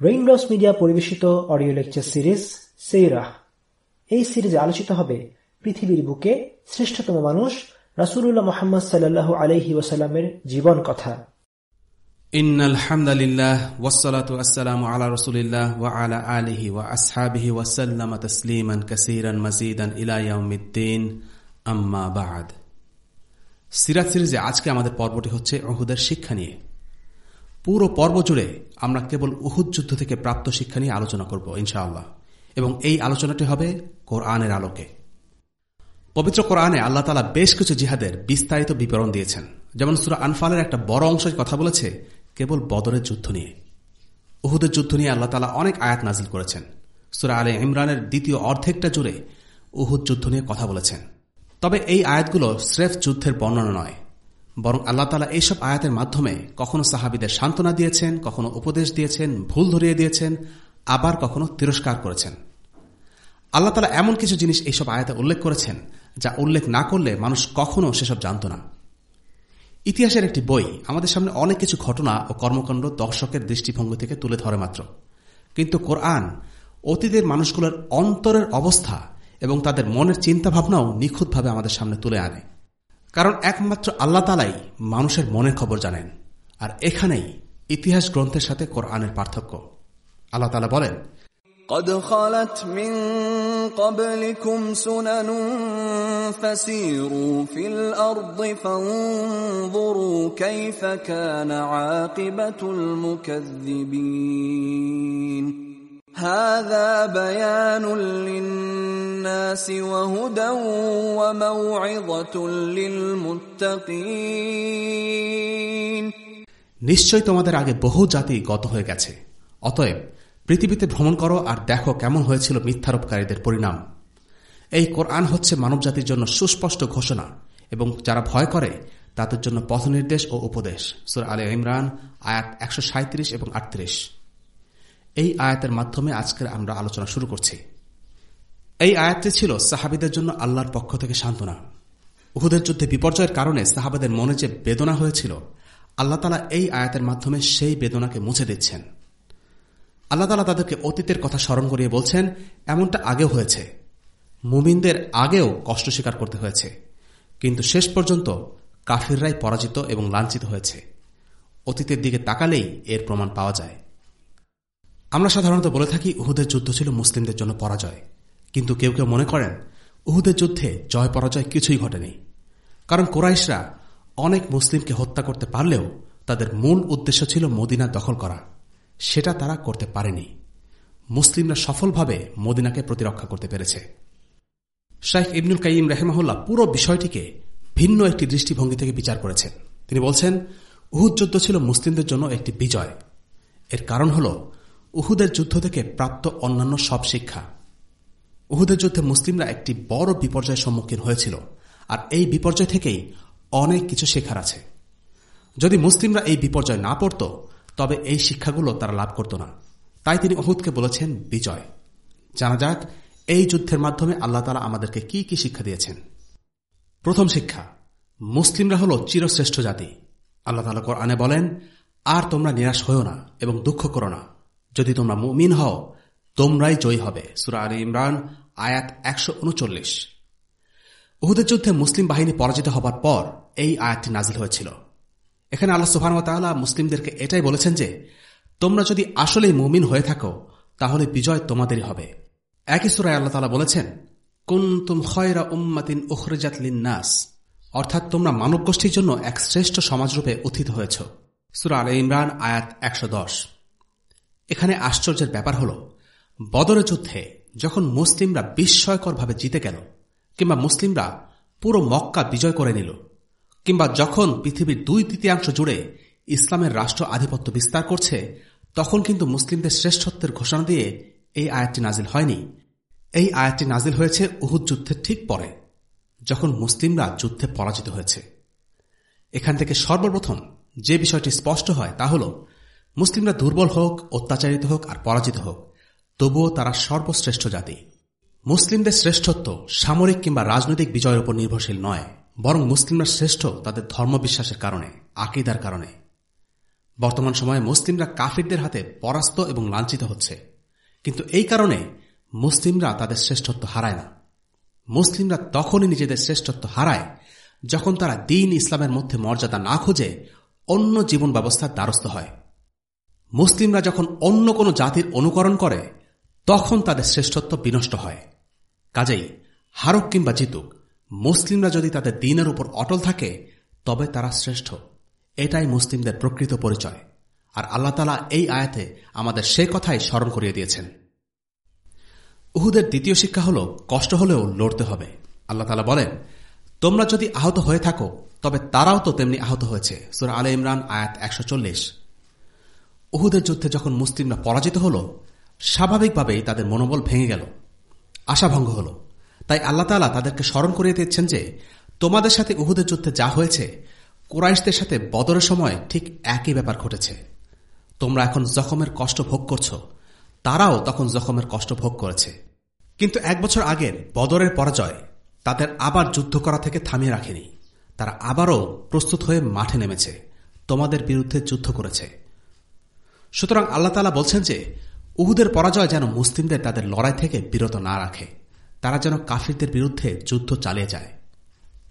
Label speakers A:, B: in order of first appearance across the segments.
A: Raindrops media পরিবেশিত audio lecture series সেইরাহ এই সিরিজে আলোচিত হবে পৃথিবীর বুকে শ্রেষ্ঠতম মানুষ রাসুলুল্লাহ মোহাম্মদ সাল্লাল্লাহু আলহি ওয়াসাল্লামের জীবন কথা
B: إن الحمد لله والصلاة والسلام على رسول الله وعلى آله وأصحابه وسلم تسليما كثيرا مزيدا إلى يوم الدين أما بعد সিরাত সিরিজে আজকে আমাদের পর্বটি হচ্ছে অহুদের শিক্ষা নিয়ে পুরো পর্ব জুড়ে আমরা কেবল উহুদ যুদ্ধ থেকে প্রাপ্ত শিক্ষা নিয়ে আলোচনা করব, ইনশাআল্লাহ। এবং এই আলোচনাটি হবে কোরআনের আলোকে। পবিত্র কোরআনে আল্লাহ তালা বেশ কিছু জিহাদের বিস্তারিত বিবরণ দিয়েছেন। যেমন সুরা আনফালের একটা বড় অংশ কথা বলেছে, কেবল বদরের যুদ্ধ নিয়ে। উহুদের যুদ্ধ নিয়ে আল্লাহ তালা অনেক আয়াত নাজিল করেছেন। সুরা আলে ইমরানের দ্বিতীয় অর্ধেকটা জুড়ে উহুদ যুদ্ধ নিয়ে কথা বলেছেন। তবে এই আয়াতগুলো স্রেফ যুদ্ধের বর্ণনা নয়। বরং আল্লাহ তালা এইসব আয়াতের মাধ্যমে কখনো সাহাবিদের সান্ত্বনা দিয়েছেন, কখনো উপদেশ দিয়েছেন, ভুল ধরিয়ে দিয়েছেন, আবার কখনো তিরস্কার করেছেন। আল্লাহ তালা এমন কিছু জিনিস এইসব আয়াতে উল্লেখ করেছেন, যা উল্লেখ না করলে মানুষ কখনো সেসব জানত না। ইতিহাসের একটি বই, আমাদের সামনে অনেক কিছু ঘটনা ও কর্মকাণ্ড দর্শকের দৃষ্টিভঙ্গি থেকে তুলে ধরে মাত্র। কিন্তু কোরআন, অতীতের মানুষগুলোর অন্তরের অবস্থা এবং তাদের মনের চিন্তাভাবনাও নিখুঁতভাবে আমাদের সামনে তুলে আনে। কারণ একমাত্র আল্লাহ তালাই মানুষের মনের খবর জানেন। আর এখানেই ইতিহাস গ্রন্থের সাথে কোরআনের পার্থক্য। আল্লাহ তালা বলেন
C: قد خلت من قبلكم سنن فسيروا في الأرض فانظروا كيف كان عاقبة المكذبين هذا بيان للناس وهدى وموعظة للمتقين
B: নিশ্চয় তোমাদের আগে বহু জাতি গত হয়ে গেছে অতএব পৃথিবীতে ভ্রমণ করো আর দেখো কেমন হয়েছিল মিথ্যারোপকারীদের পরিণাম এই কোরআন হচ্ছে মানবজাতির জন্য সুস্পষ্ট ঘোষণা এবং যারা ভয় করে তাদের জন্য পথ নির্দেশ ও উপদেশ সুর আলী ইমরান আয়াত একশো এবং আটত্রিশ এই আয়াতের মাধ্যমে আজকের আমরা আলোচনা শুরু করছি। এই আয়াতটি ছিল সাহাবিদের জন্য আল্লাহর পক্ষ থেকে সান্ত্বনা। উহুদের যুদ্ধে বিপর্যয়ের কারণে সাহাবাদের মনে যে বেদনা হয়েছিল, আল্লাহ তালা এই আয়াতের মাধ্যমে সেই বেদনাকে মুছে দিচ্ছেন। আল্লাহ তালা তাদেরকে অতীতের কথা স্মরণ করিয়ে বলছেন, এমনটা আগেও হয়েছে। মুমিনদের আগেও কষ্ট স্বীকার করতে হয়েছে। কিন্তু শেষ পর্যন্ত কাফিররাই পরাজিত এবং লাঞ্ছিত হয়েছে। অতীতের দিকে তাকালেই এর প্রমাণ পাওয়া যায়। আমরা সাধারণত বলে থাকি, উহুদের যুদ্ধ ছিল মুসলিমদের জন্য পরাজয়। কিন্তু কেউ কেউ মনে করেন, উহুদের যুদ্ধে জয় পরাজয় কিছুই ঘটেনি। কারণ কোরাইশরা অনেক মুসলিমকে হত্যা করতে পারলেও তাদের মূল উদ্দেশ্য ছিল মদিনা দখল করা। সেটা তারা করতে পারেনি। মুসলিমরা সফলভাবে মদিনাকে প্রতিরক্ষা করতে পেরেছে। শাইখ ইবনুল কাইম রেহমাহুল্লাহ পুরো বিষয়টিকে ভিন্ন একটি দৃষ্টিভঙ্গি থেকে বিচার করেছেন। তিনি বলছেন, উহুদ যুদ্ধ ছিল মুসলিমদের জন্য একটি বিজয়। এর কারণ হল উহুদের যুদ্ধ থেকে প্রাপ্ত অন্যান্য সব শিক্ষা। উহুদের যুদ্ধে মুসলিমরা একটি বড় বিপর্যয়ের সম্মুখীন হয়েছিল, আর এই বিপর্যয় থেকেই অনেক কিছু শেখার আছে। যদি মুসলিমরা এই বিপর্যয় না পড়ত, তবে এই শিক্ষাগুলো তারা লাভ করত না। তাই তিনি অহুদকে বলেছেন, বিজয়। জানা যাক, এই যুদ্ধের মাধ্যমে আল্লাহ তালা আমাদেরকে কি কি শিক্ষা দিয়েছেন। প্রথম শিক্ষা, মুসলিমরা হল চিরশ্রেষ্ঠ জাতি। আল্লাহ তালা আনে বলেন, আর তোমরা নিরাশ হও না এবং দুঃখ করো না। যদি তোমরা মুমিন হও, তোমরাই জয়ী হবে। সুরা আলী ইমরান, আয়াত একশো উনচল্লিশ। উহুদের যুদ্ধে মুসলিম বাহিনী পরাজিত হবার পর এই আয়াতটি নাজিল হয়েছিল। এখানে আল্লাহ সুহান মুসলিমদেরকে এটাই বলেছেন যে, তোমরা যদি আসলেই মুমিন হয়ে থাকো, তাহলে বিজয় তোমাদেরই হবে। একই সুরায় আল্লাহ তালা বলেছেন, কুন্তুম খয়রা উম্মাতিন উখরেজাত নাস অর্থাৎ তোমরা মানব গোষ্ঠীর জন্য এক শ্রেষ্ঠ সমাজরূপে উত্থিত হয়েছ। সুরা আল ইমরান, আয়াত একশো দশ। এখানে আশ্চর্যের ব্যাপার হল, বদরের যুদ্ধে যখন মুসলিমরা বিস্ময়করভাবে জিতে গেল, কিংবা মুসলিমরা পুরো মক্কা বিজয় করে নিল, কিংবা যখন পৃথিবীর দুই তৃতীয়াংশ জুড়ে ইসলামের রাষ্ট্র আধিপত্য বিস্তার করছে, তখন কিন্তু মুসলিমদের শ্রেষ্ঠত্বের ঘোষণা দিয়ে এই আয়াতটি নাজিল হয়নি। এই আয়াতটি নাজিল হয়েছে উহুদ যুদ্ধের ঠিক পরে, যখন মুসলিমরা যুদ্ধে পরাজিত হয়েছে। এখান থেকে সর্বপ্রথম যে বিষয়টি স্পষ্ট হয় তা হল মুসলিমরা দুর্বল হোক, অত্যাচারিত হোক আর পরাজিত হোক, তবুও তারা সর্বশ্রেষ্ঠ জাতি। মুসলিমদের শ্রেষ্ঠত্ব সামরিক কিংবা রাজনৈতিক বিজয়ের উপর নির্ভরশীল নয়, বরং মুসলিমরা শ্রেষ্ঠ তাদের ধর্মবিশ্বাসের কারণে, আকিদার কারণে। বর্তমান সময়ে মুসলিমরা কাফিরদের হাতে পরাস্ত এবং লাঞ্ছিত হচ্ছে। কিন্তু এই কারণে মুসলিমরা তাদের শ্রেষ্ঠত্ব হারায় না। মুসলিমরা তখনই নিজেদের শ্রেষ্ঠত্ব হারায় যখন তারা দিন ইসলামের মধ্যে মর্যাদা না খুঁজে অন্য জীবন ব্যবস্থার দ্বারস্থ হয়। মুসলিমরা যখন অন্য কোনো জাতির অনুকরণ করে, তখন তাদের শ্রেষ্ঠত্ব বিনষ্ট হয়। কাজেই হারক কিংবা জিতুক, মুসলিমরা যদি তাদের দিনের উপর অটল থাকে, তবে তারা শ্রেষ্ঠ। এটাই মুসলিমদের প্রকৃত পরিচয়। আর আল্লাহ তালা এই আয়াতে আমাদের সে কথাই স্মরণ করিয়ে দিয়েছেন। উহুদের দ্বিতীয় শিক্ষা হল, কষ্ট হলেও লড়তে হবে। আল্লাহ তালা বলেন, তোমরা যদি আহত হয়ে থাকো, তবে তারাও তো তেমনি আহত হয়েছে। সুরা আলে ইমরান আয়াত একশো চল্লিশ। উহুদের যুদ্ধে যখন মুসলিমরা পরাজিত হল, স্বাভাবিকভাবেই তাদের মনোবল ভেঙে গেল, আশাভঙ্গ হল। তাই আল্লাহ তালা তাদেরকে স্মরণ করিয়ে দিচ্ছেন যে, তোমাদের সাথে উহুদের যুদ্ধে যা হয়েছে, কোরাইশদের সাথে বদরের সময় ঠিক একই ব্যাপার ঘটেছে। তোমরা এখন জখমের কষ্ট ভোগ করছ, তারাও তখন জখমের কষ্ট ভোগ করেছে। কিন্তু এক বছর আগের বদরের পরাজয় তাদের আবার যুদ্ধ করা থেকে থামিয়ে রাখেনি। তারা আবারও প্রস্তুত হয়ে মাঠে নেমেছে, তোমাদের বিরুদ্ধে যুদ্ধ করেছে। সুতরাং আল্লাহ তালা বলছেন যে, উহুদের পরাজয় যেন মুসলিমদের তাদের লড়াই থেকে বিরত না রাখে। তারা যেন কাফিরদের বিরুদ্ধে যুদ্ধ চালিয়ে যায়।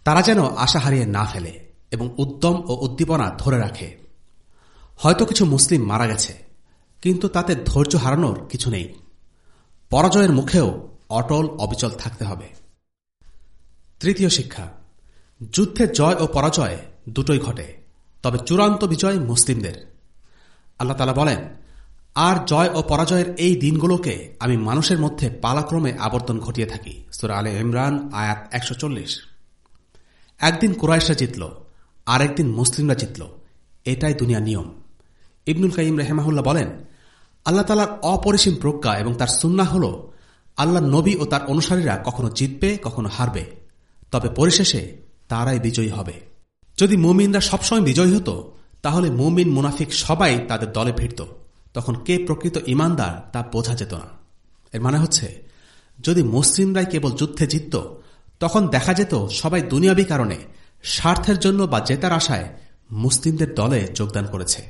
B: তারা যেন আশা হারিয়ে না ফেলে এবং উদ্যম ও উদ্দীপনা ধরে রাখে। হয়তো কিছু মুসলিম মারা গেছে, কিন্তু তাতে ধৈর্য হারানোর কিছু নেই। পরাজয়ের মুখেও অটল অবিচল থাকতে হবে। তৃতীয় শিক্ষা, যুদ্ধে জয় ও পরাজয় দুটোই ঘটে, তবে চূড়ান্ত বিজয় মুসলিমদের। আল্লাহ তালা বলেন, আর জয় ও পরাজয়ের এই দিনগুলোকে আমি মানুষের মধ্যে পালাক্রমে আবর্তন ঘটিয়ে থাকি। সুরা আলে ইমরান, আয়াত একশো চল্লিশ। একদিন কুরাইশা জিতল, আরেকদিন মুসলিমরা জিতল। এটাই দুনিয়া নিয়ম। ইবনুল কাইম রেহমাহুল্লাহ বলেন, আল্লাহ তালার অপরিসীম প্রজ্ঞা এবং তার সুন্না হল আল্লাহ নবী ও তার অনুসারীরা কখনো জিতবে, কখনো হারবে। তবে পরিশেষে তারাই বিজয়ী হবে। যদি মুমিনরা সবসময় বিজয়ী হতো তাহলে মুমিন মুনাফিক সবাই তাদের দলে ভিড়ত তখন কে প্রকৃত ইমানদার তা বোঝা যেত না। এর মানে হচ্ছে, যদি মুসলিমরাই কেবল যুদ্ধে জিতত, তখন দেখা যেত সবাই দুনিয়াবী কারণে স্বার্থের জন্য বা জেতার আশায় মুসলিমদের দলে যোগদান করেছে।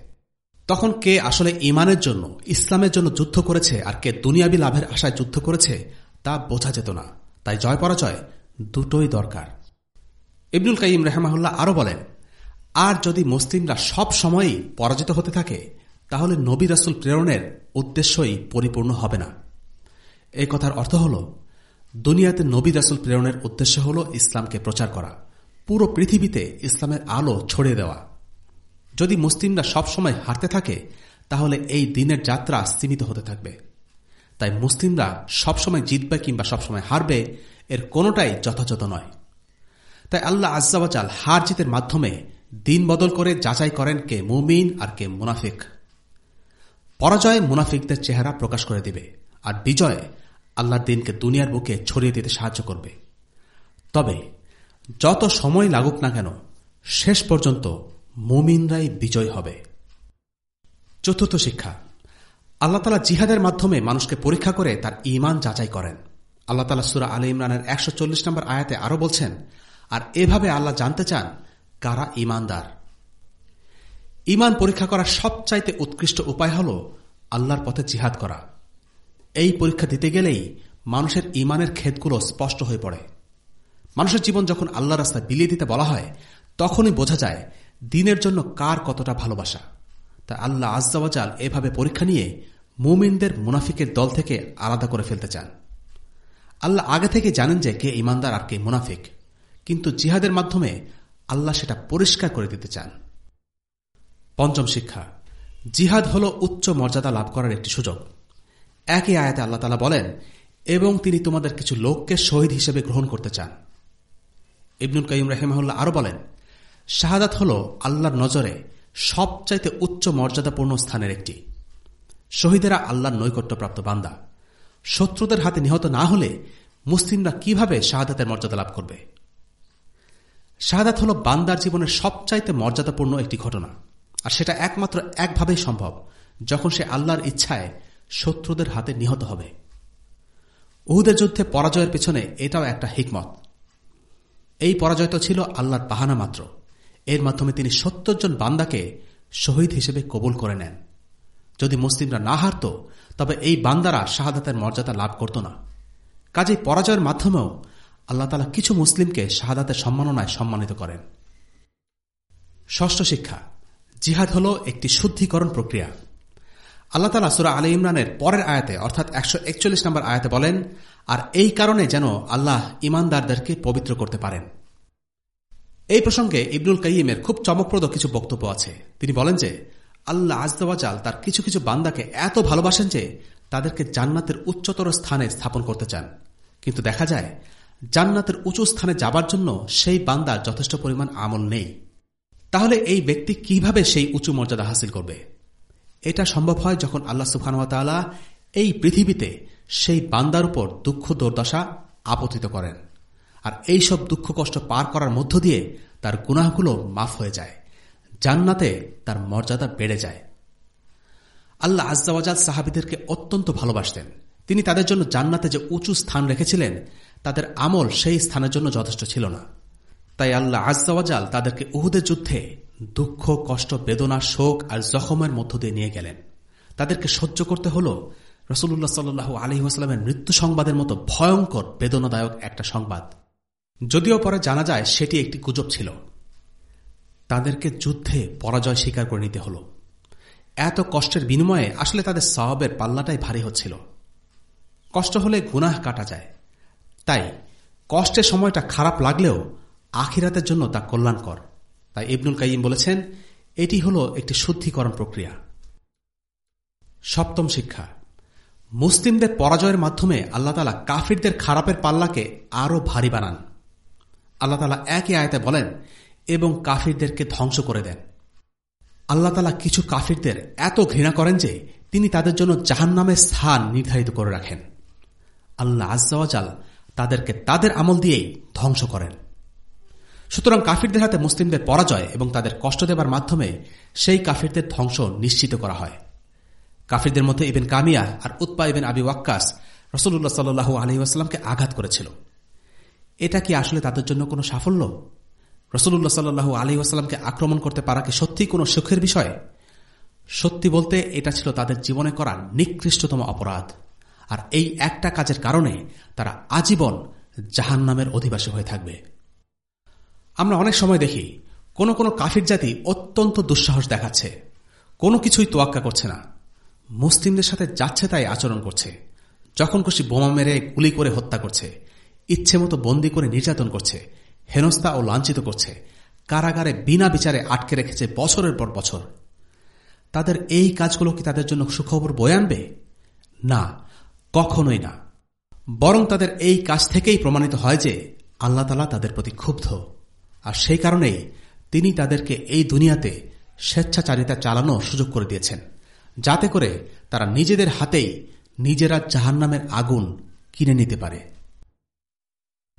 B: তখন কে আসলে ইমানের জন্য, ইসলামের জন্য যুদ্ধ করেছে আর কে দুনিয়াবী লাভের আশায় যুদ্ধ করেছে, তা বোঝা যেত না। তাই জয় পরাজয় দুটোই দরকার। ইবনুল কাইম রেহমাহুল্লাহ আরও বলেন আর যদি মুসলিমরা সব সময়ই পরাজিত হতে থাকে, তাহলে নবী রাসুল প্রেরণের উদ্দেশ্যই পরিপূর্ণ হবে না। এই কথার অর্থ হল, দুনিয়াতে নবী রাসুল প্রেরণের উদ্দেশ্য হল ইসলামকে প্রচার করা, পুরো পৃথিবীতে ইসলামের আলো ছড়িয়ে দেওয়া। যদি মুসলিমরা সবসময় হারতে থাকে, তাহলে এই দিনের যাত্রা সীমিত হতে থাকবে। তাই মুসলিমরা সবসময় জিতবে কিংবা সবসময় হারবে, এর কোনোটাই যথাযথ নয়। তাই আল্লাহ আজ্জাওয়াজাল হার জিতের মাধ্যমে দিন বদল করে যাচাই করেন কে মুমিন আর কে মুনাফিক। পরাজয় মুনাফিকদের চেহারা প্রকাশ করে দিবে আর বিজয় আল্লাহর দিনকে দুনিয়ার বুকে ছড়িয়ে দিতে সাহায্য করবে। তবে যত সময় লাগুক না কেন, শেষ পর্যন্ত মুমিনরাই বিজয় হবে। চতুর্থ শিক্ষা, আল্লাহ তালা জিহাদের মাধ্যমে মানুষকে পরীক্ষা করে তার ইমান যাচাই করেন। আল্লাহ তালা সুরা আলী ইমরানের একশো চল্লিশ নম্বর আয়াতে আরও বলছেন, আর এভাবে আল্লাহ জানতে চান কারা ইমানদার? ইমান পরীক্ষা করার সবচাইতে উৎকৃষ্ট উপায় হল আল্লাহর পথে জিহাদ করা। এই পরীক্ষা দিতে গেলেই মানুষের ইমানের ক্ষেতগুলো স্পষ্ট হয়ে পড়ে। মানুষের জীবন যখন আল্লাহ রাস্তায় বিলিয়ে দিতে বলা হয়, তখনই বোঝা যায় দিনের জন্য কার কতটা ভালোবাসা। তা আল্লাহ আজ্জাওয়াজাল এভাবে পরীক্ষা নিয়ে মুমিনদের মুনাফিকের দল থেকে আলাদা করে ফেলতে চান। আল্লাহ আগে থেকে জানেন যে কে ইমানদার আর কে মুনাফিক। কিন্তু জিহাদের মাধ্যমে আল্লাহ সেটা পরিষ্কার করে দিতে চান। পঞ্চম শিক্ষা, জিহাদ হল উচ্চ মর্যাদা লাভ করার একটি সুযোগ। একই আয়াতে আল্লাহ তালা বলেন, এবং তিনি তোমাদের কিছু লোককে শহীদ হিসেবে গ্রহণ করতে চান। ইবনুল কাইম রাহিমাহুল্লাহ আরও বলেন, শাহাদাত হল আল্লাহর নজরে সবচাইতে উচ্চ মর্যাদাপূর্ণ স্থানের একটি। শহীদেরা আল্লাহর নৈকট্যপ্রাপ্ত বান্দা। শত্রুদের হাতে নিহত না হলে মুসলিমরা কীভাবে শাহাদাতের মর্যাদা লাভ করবে? শাহাদাত হল বান্দার জীবনের সবচাইতে মর্যাদাপূর্ণ একটি ঘটনা। আর সেটা একমাত্র একভাবেই সম্ভব, যখন সে আল্লাহর ইচ্ছায় শত্রুদের হাতে নিহত হবে। উহুদের যুদ্ধে পরাজয়ের পেছনে এটাও একটা হিকমত। এই পরাজয় তো ছিল আল্লাহর বাহানা মাত্র। এর মাধ্যমে তিনি সত্তর জন বান্দাকে শহীদ হিসেবে কবুল করে নেন। যদি মুসলিমরা না হারত, তবে এই বান্দারা শাহাদাতের মর্যাদা লাভ করত না। কাজেই পরাজয়ের মাধ্যমেও আল্লাহ তালা কিছু মুসলিমকে শাহাদাতের সম্মাননায় সম্মানিত করেন। ষষ্ঠ শিক্ষা, জিহাদ হল একটি শুদ্ধিকরণ প্রক্রিয়া। আল্লাহ তালা সুরা আলী ইমরানের পরের আয়াতে, অর্থাৎ একশো একচল্লিশ নম্বর আয়াতে বলেন, আর এই কারণে যেন আল্লাহ ইমানদারদেরকে পবিত্র করতে পারেন। এই প্রসঙ্গে ইবনুল কাইমের খুব চমকপ্রদ কিছু বক্তব্য আছে। তিনি বলেন যে, আল্লাহ আজদাল তার কিছু কিছু বান্দাকে এত ভালোবাসেন যে, তাদেরকে জান্নাতের উচ্চতর স্থানে স্থাপন করতে চান। কিন্তু দেখা যায় জান্নাতের উঁচু স্থানে যাবার জন্য সেই বান্দার যথেষ্ট পরিমাণ আমল নেই। তাহলে এই ব্যক্তি কীভাবে সেই উঁচু মর্যাদা হাসিল করবে? এটা সম্ভব হয় যখন আল্লাহ সুফানুয়াতালা এই পৃথিবীতে সেই বান্দার উপর দুঃখ দুর্দশা আপতিত করেন। আর এই সব দুঃখ কষ্ট পার করার মধ্য দিয়ে তার গুনাহগুলো মাফ হয়ে যায়। জান্নাতে তার মর্যাদা বেড়ে যায়। আল্লাহ আজাওয়াজাদ সাহাবিদেরকে অত্যন্ত ভালোবাসতেন। তিনি তাদের জন্য জান্নাতে যে উঁচু স্থান রেখেছিলেন তাদের আমল সেই স্থানের জন্য যথেষ্ট ছিল না। তাই আল্লাহ আজাওয়াজাল তাদেরকে উহুদের যুদ্ধে দুঃখ, কষ্ট, বেদনা, শোক আর জখমের মধ্য দিয়ে নিয়ে গেলেন। তাদেরকে সহ্য করতে হল রসুল্লাহ সাল্লু আলহিহাস্লামের মৃত্যু সংবাদের মতো ভয়ঙ্কর, বেদনাদায়ক একটা সংবাদ। যদিও পরে জানা যায় সেটি একটি গুজব ছিল। তাদেরকে যুদ্ধে পরাজয় স্বীকার করে নিতে হল। এত কষ্টের বিনিময়ে আসলে তাদের সবাবের পাল্লাটাই ভারী হচ্ছিল। কষ্ট হলে গুনাহ কাটা যায়। তাই কষ্টের সময়টা খারাপ লাগলেও আখিরাতের জন্য তা কল্যাণকর। তাই ইবনুল কাইম বলেছেন, এটি হল একটি শুদ্ধিকরণ প্রক্রিয়া। সপ্তম শিক্ষা, মুসলিমদের পরাজয়ের মাধ্যমে আল্লাহ তালা কাফিরদের খারাপের পাল্লাকে আরও ভারী বানান। আল্লাহ তালা একই আয়তে বলেন, এবং কাফিরদেরকে ধ্বংস করে দেন। আল্লাহ তালা কিছু কাফিরদের এত ঘৃণা করেন যে তিনি তাদের জন্য জাহান নামের স্থান নির্ধারিত করে রাখেন। আল্লাহ আজাল তাদেরকে তাদের আমল দিয়েই ধ্বংস করেন। সুতরাং কাফিরদের হাতে মুসলিমদের পরাজয় এবং তাদের কষ্ট দেবার মাধ্যমে সেই কাফিরদের ধ্বংস নিশ্চিত করা হয়। কাফিরদের মধ্যে ইবেন কামিয়া আর উৎপা ইবেন আবি ওয়াক্কাস রসুল্লাহ সাল্লু আলহিউসালামকে আঘাত করেছিল। এটা কি আসলে তাদের জন্য কোনো সাফল্য? রসুল্লাহ সাল্লু আলী আসালামকে আক্রমণ করতে পারা কি সত্যি কোনো সুখের বিষয়? সত্যি বলতে এটা ছিল তাদের জীবনে করা নিকৃষ্টতম অপরাধ। আর এই একটা কাজের কারণে তারা আজীবন জাহান নামের অধিবাসী হয়ে থাকবে। আমরা অনেক সময় দেখি, কোন কোন কাফির জাতি অত্যন্ত দুঃসাহস দেখাচ্ছে। কোনো কিছুই তোয়াক্কা করছে না। মুসলিমদের সাথে যাচ্ছে তাই আচরণ করছে। যখন খুশি বোমা মেরে গুলি করে হত্যা করছে। ইচ্ছে মতো বন্দি করে নির্যাতন করছে। হেনস্তা ও লাঞ্ছিত করছে। কারাগারে বিনা বিচারে আটকে রেখেছে বছরের পর বছর। তাদের এই কাজগুলো কি তাদের জন্য সুখবর বয়ে আনবে? না কখনোই না। বরং তাদের এই কাজ থেকেই প্রমাণিত হয় যে আল্লাহ তালা তাদের প্রতি ক্ষুব্ধ। আর সেই কারণেই তিনি তাদেরকে এই দুনিয়াতে স্বেচ্ছাচারিতা চালানো সুযোগ করে দিয়েছেন, যাতে করে তারা নিজেদের হাতেই নিজেরা জাহান্নামের আগুন কিনে নিতে পারে।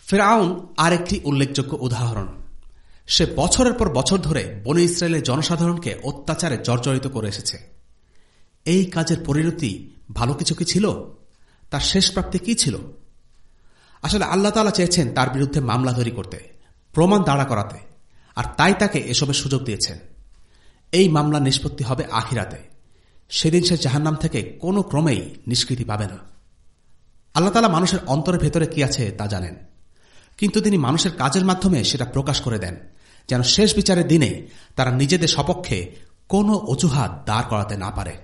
B: ফেরাউন আরেকটি উল্লেখযোগ্য উদাহরণ। সে বছরের পর বছর ধরে বনে ইসরায়েলের জনসাধারণকে অত্যাচারে জর্জরিত করে এসেছে। এই কাজের পরিণতি ভালো কিছু কি ছিল? তার শেষ প্রাপ্তি কি ছিল? আসলে আল্লাহ তালা চেয়েছেন তার বিরুদ্ধে মামলা তৈরি করতে, প্রমাণ দাঁড়া করাতে, আর তাই তাকে এসবের সুযোগ দিয়েছেন। এই মামলা নিষ্পত্তি হবে আখিরাতে। সেদিন সে জাহান্নাম থেকে কোনো ক্রমেই নিষ্কৃতি পাবে না। আল্লাহ তালা মানুষের অন্তরের ভেতরে কি আছে তা জানেন। কিন্তু তিনি মানুষের কাজের মাধ্যমে সেটা প্রকাশ করে দেন, যেন শেষ বিচারের দিনে তারা নিজেদের সপক্ষে কোনো অজুহাত দাঁড় করাতে না পারে।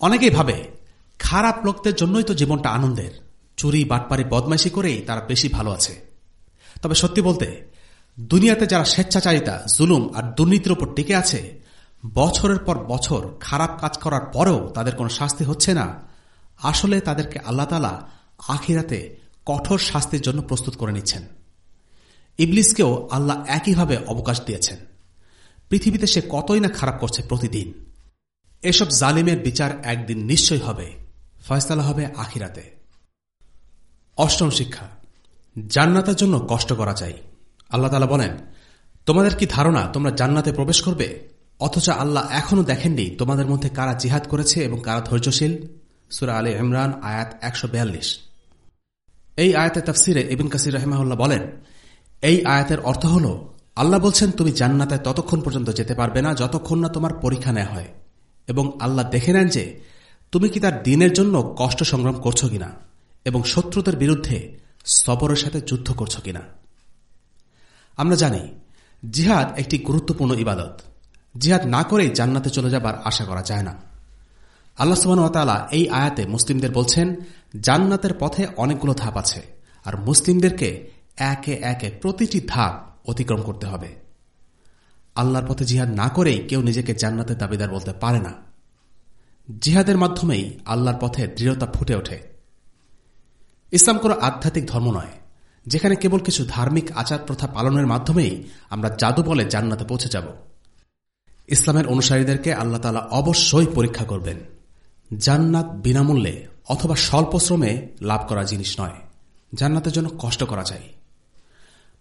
B: অনেকেই ভাবে খারাপ লোকদের জন্যই তো জীবনটা আনন্দের। চুরি, বাটপারি, বদমাইশি করেই তারা বেশি ভালো আছে। তবে সত্যি বলতে, দুনিয়াতে যারা স্বেচ্ছাচারিতা, জুলুম আর দুর্নীতির উপর টিকে আছে, বছরের পর বছর খারাপ কাজ করার পরেও তাদের কোনো শাস্তি হচ্ছে না। আসলে তাদেরকে আল্লাহ তালা আখিরাতে কঠোর শাস্তির জন্য প্রস্তুত করে নিচ্ছেন। ইবলিসকেও আল্লাহ একইভাবে অবকাশ দিয়েছেন। পৃথিবীতে সে কতই না খারাপ করছে প্রতিদিন। এসব জালিমের বিচার একদিন নিশ্চয় হবে। ফয়সালা হবে আখিরাতে। অষ্টম শিক্ষা, জান্নাতের জন্য কষ্ট করা চাই। আল্লাহ তালা বলেন, তোমাদের কি ধারণা তোমরা জান্নাতে প্রবেশ করবে? অথচ আল্লাহ এখনও দেখেননি তোমাদের মধ্যে কারা জিহাদ করেছে এবং কারা ধৈর্যশীল? সুরা আলী ইমরান, আয়াত একশো বিয়াল্লিশ। এই আয়াতের তফসিরে ইবিন কাসির রহমাউল্লাহ বলেন, এই আয়াতের অর্থ হল, আল্লাহ বলছেন, তুমি জান্নাতে ততক্ষণ পর্যন্ত যেতে পারবে না যতক্ষণ না তোমার পরীক্ষা নেওয়া হয়। এবং আল্লাহ দেখে নেন যে তুমি কি তার দিনের জন্য কষ্ট সংগ্রাম করছ কিনা? এবং শত্রুদের বিরুদ্ধে সবরের সাথে যুদ্ধ করছ কিনা? আমরা জানি, জিহাদ একটি গুরুত্বপূর্ণ ইবাদত। জিহাদ না করেই জান্নাতে চলে যাবার আশা করা যায় না। আল্লাহ সুবাহতালা এই আয়াতে মুসলিমদের বলছেন, জান্নাতের পথে অনেকগুলো ধাপ আছে, আর মুসলিমদেরকে একে একে প্রতিটি ধাপ অতিক্রম করতে হবে। আল্লাহর পথে জিহাদ না করেই কেউ নিজেকে জান্নাতের দাবিদার বলতে পারে না। জিহাদের মাধ্যমেই আল্লাহর পথে দৃঢ়তা ফুটে ওঠে। ইসলাম কোনো আধ্যাত্মিক ধর্ম নয়, যেখানে কেবল কিছু ধার্মিক আচার প্রথা পালনের মাধ্যমেই আমরা জাদু বলে জান্নাতে পৌঁছে যাব। ইসলামের অনুসারীদেরকে আল্লাহ তালা অবশ্যই পরীক্ষা করবেন। জান্নাত বিনামূল্যে অথবা স্বল্প শ্রমে লাভ করা জিনিস নয়, জান্নাতের জন্য কষ্ট করা যায়।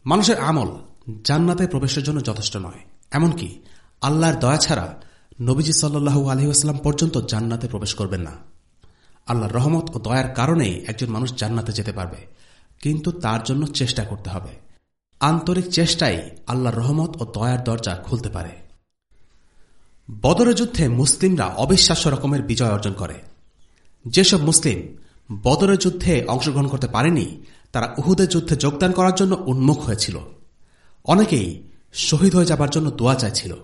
B: মানুষের আমল জান্নাতে প্রবেশের জন্য যথেষ্ট নয়, এমনকি আল্লাহর দয়া ছাড়া নবীজি সাল্লু আলহিউসলাম পর্যন্ত জান্নাতে প্রবেশ করবেন না। আল্লাহর রহমত ও দয়ার কারণেই একজন মানুষ জান্নাতে যেতে পারবে, কিন্তু তার জন্য চেষ্টা করতে হবে। আন্তরিক চেষ্টাই আল্লাহর রহমত ও দয়ার দরজা খুলতে পারে। বদরের যুদ্ধে মুসলিমরা অবিশ্বাস্য রকমের বিজয় অর্জন করে। যেসব মুসলিম বদরের যুদ্ধে অংশগ্রহণ করতে পারেনি, তারা উহুদের যুদ্ধে যোগদান করার জন্য উন্মুখ হয়েছিল। অনেকেই শহীদ হয়ে যাবার জন্য দোয়া চাইছিল।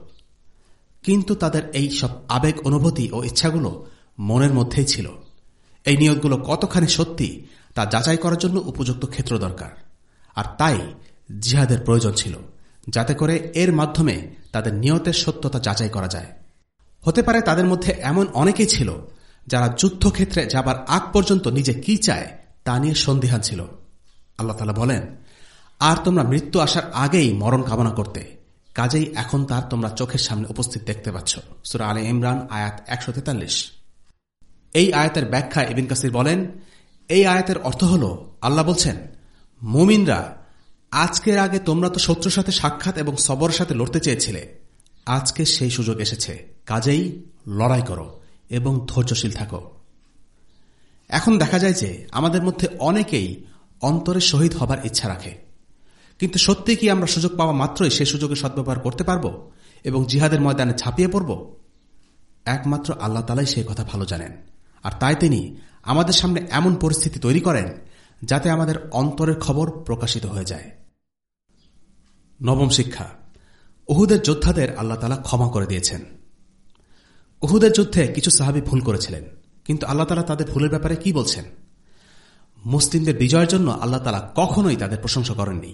B: কিন্তু তাদের এই সব আবেগ অনুভূতি ও ইচ্ছাগুলো মনের মধ্যেই ছিল। এই নিয়তগুলো কতখানি সত্যি, তা যাচাই করার জন্য উপযুক্ত ক্ষেত্র দরকার। আর তাই জিহাদের প্রয়োজন ছিল, যাতে করে এর মাধ্যমে তাদের নিয়তের সত্যতা যাচাই করা যায়। হতে পারে তাদের মধ্যে এমন অনেকেই ছিল, যারা যুদ্ধক্ষেত্রে যাবার আগ পর্যন্ত নিজে কি চায় তা নিয়ে সন্দিহান ছিল। আল্লাহ বলেন, আর তোমরা মৃত্যু আসার আগেই মরণ কামনা করতে কাজেই এখন তার তোমরা চোখের সামনে উপস্থিত দেখতে পাচ্ছ। সুরা আলী ইমরান, আয়াত একশো তেতাল্লিশ। এই আয়াতের ব্যাখ্যা এবিন কাসির বলেন, এই আয়াতের অর্থ হল, আল্লাহ বলছেন, মুমিনরা, আজকের আগে তোমরা তো শত্রুর সাথে সাক্ষাৎ এবং সবরের সাথে লড়তে চেয়েছিলে। আজকে সেই সুযোগ এসেছে। কাজেই লড়াই করো এবং ধৈর্যশীল থাকো। এখন দেখা যায় যে আমাদের মধ্যে অনেকেই অন্তরে শহীদ হবার ইচ্ছা রাখে। কিন্তু সত্যি কি আমরা সুযোগ পাওয়া মাত্রই সে সুযোগে সদ্ব্যবহার করতে পারব? এবং জিহাদের ময়দানে ছাপিয়ে পড়ব? একমাত্র আল্লাহ তালাই সেই কথা ভালো জানেন। আর তাই তিনি আমাদের সামনে এমন পরিস্থিতি তৈরি করেন যাতে আমাদের অন্তরের খবর প্রকাশিত হয়ে যায়। নবম শিক্ষা। উহুদের যোদ্ধাদের আল্লাহ তালা ক্ষমা করে দিয়েছেন। উহুদের যুদ্ধে কিছু সাহাবি ভুল করেছিলেন, কিন্তু আল্লাহ তালা তাদের ভুলের ব্যাপারে কি বলছেন? মুসলিমদের বিজয়ের জন্য আল্লাহ তালা কখনোই তাদের প্রশংসা করেননি।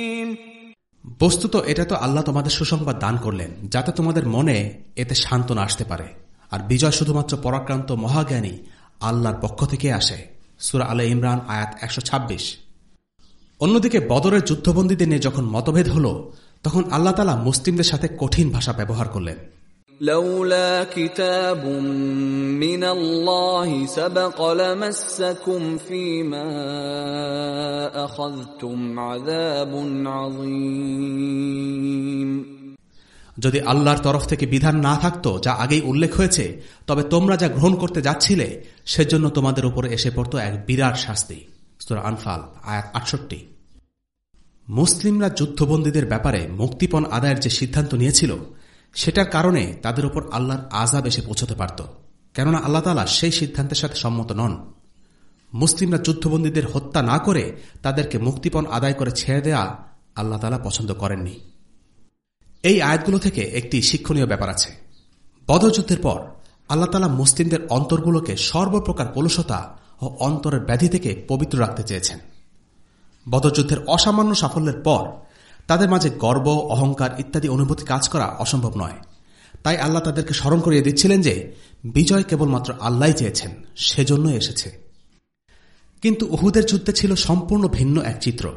B: বস্তুত এটা তো আল্লাহ তোমাদের সুসংবাদ দান করলেন, যাতে তোমাদের মনে এতে সান্ত্বনা আসতে পারে। আর বিজয় শুধুমাত্র পরাক্রান্ত মহাজ্ঞানী আল্লাহর পক্ষ থেকে আসে। সুরা আলে ইমরান, আয়াত একশো ছাব্বিশ। অন্যদিকে বদরের যুদ্ধবন্দীদের নিয়ে যখন মতভেদ হল, তখন আল্লাহ তালা মুসলিমদের সাথে কঠিন ভাষা ব্যবহার করলেন।
C: لولا كتاب من الله سبق لمسكم فيما أخذتم عذاب عظيم
B: যদি আল্লাহর তরফ থেকে বিধান না থাকত যা আগেই উল্লেখ হয়েছে তবে তোমরা যা গ্রহণ করতে যাচ্ছিলে সেজন্য তোমাদের উপরে এসে পড়ত এক বিরাট শাস্তি সুরা আনফাল আয়াত আটষট্টি মুসলিমরা যুদ্ধবন্দীদের ব্যাপারে মুক্তিপণ আদায়ের যে সিদ্ধান্ত নিয়েছিল সেটার কারণে তাদের উপর আল্লাহর আজাব এসে পৌঁছতে পারত। কেননা আল্লাহ তালা সেই সিদ্ধান্তের সাথে সম্মত নন। মুসলিমরা যুদ্ধবন্দীদের হত্যা না করে তাদেরকে মুক্তিপণ আদায় করে ছেড়ে দেয়া আল্লাহ তালা পছন্দ করেননি। এই আয়াতগুলো থেকে একটি শিক্ষণীয় ব্যাপার আছে। বদযুদ্ধের পর আল্লাহ তালা মুসলিমদের অন্তরগুলোকে সর্বপ্রকার কলুষতা ও অন্তরের ব্যাধি থেকে পবিত্র রাখতে চেয়েছেন। বদযুদ্ধের অসামান্য সাফল্যের পর তাদের মাঝে গর্ব, অহংকার ইত্যাদি অনুভূতি কাজ করা অসম্ভব নয়। তাই আল্লাহ তাদেরকে স্মরণ করিয়ে দিচ্ছিলেন যে, বিজয় কেবলমাত্র আল্লাহ চেয়েছেন সেজন্য এসেছে। কিন্তু উহুদের যুদ্ধে ছিল সম্পূর্ণ ভিন্ন এক চিত্র।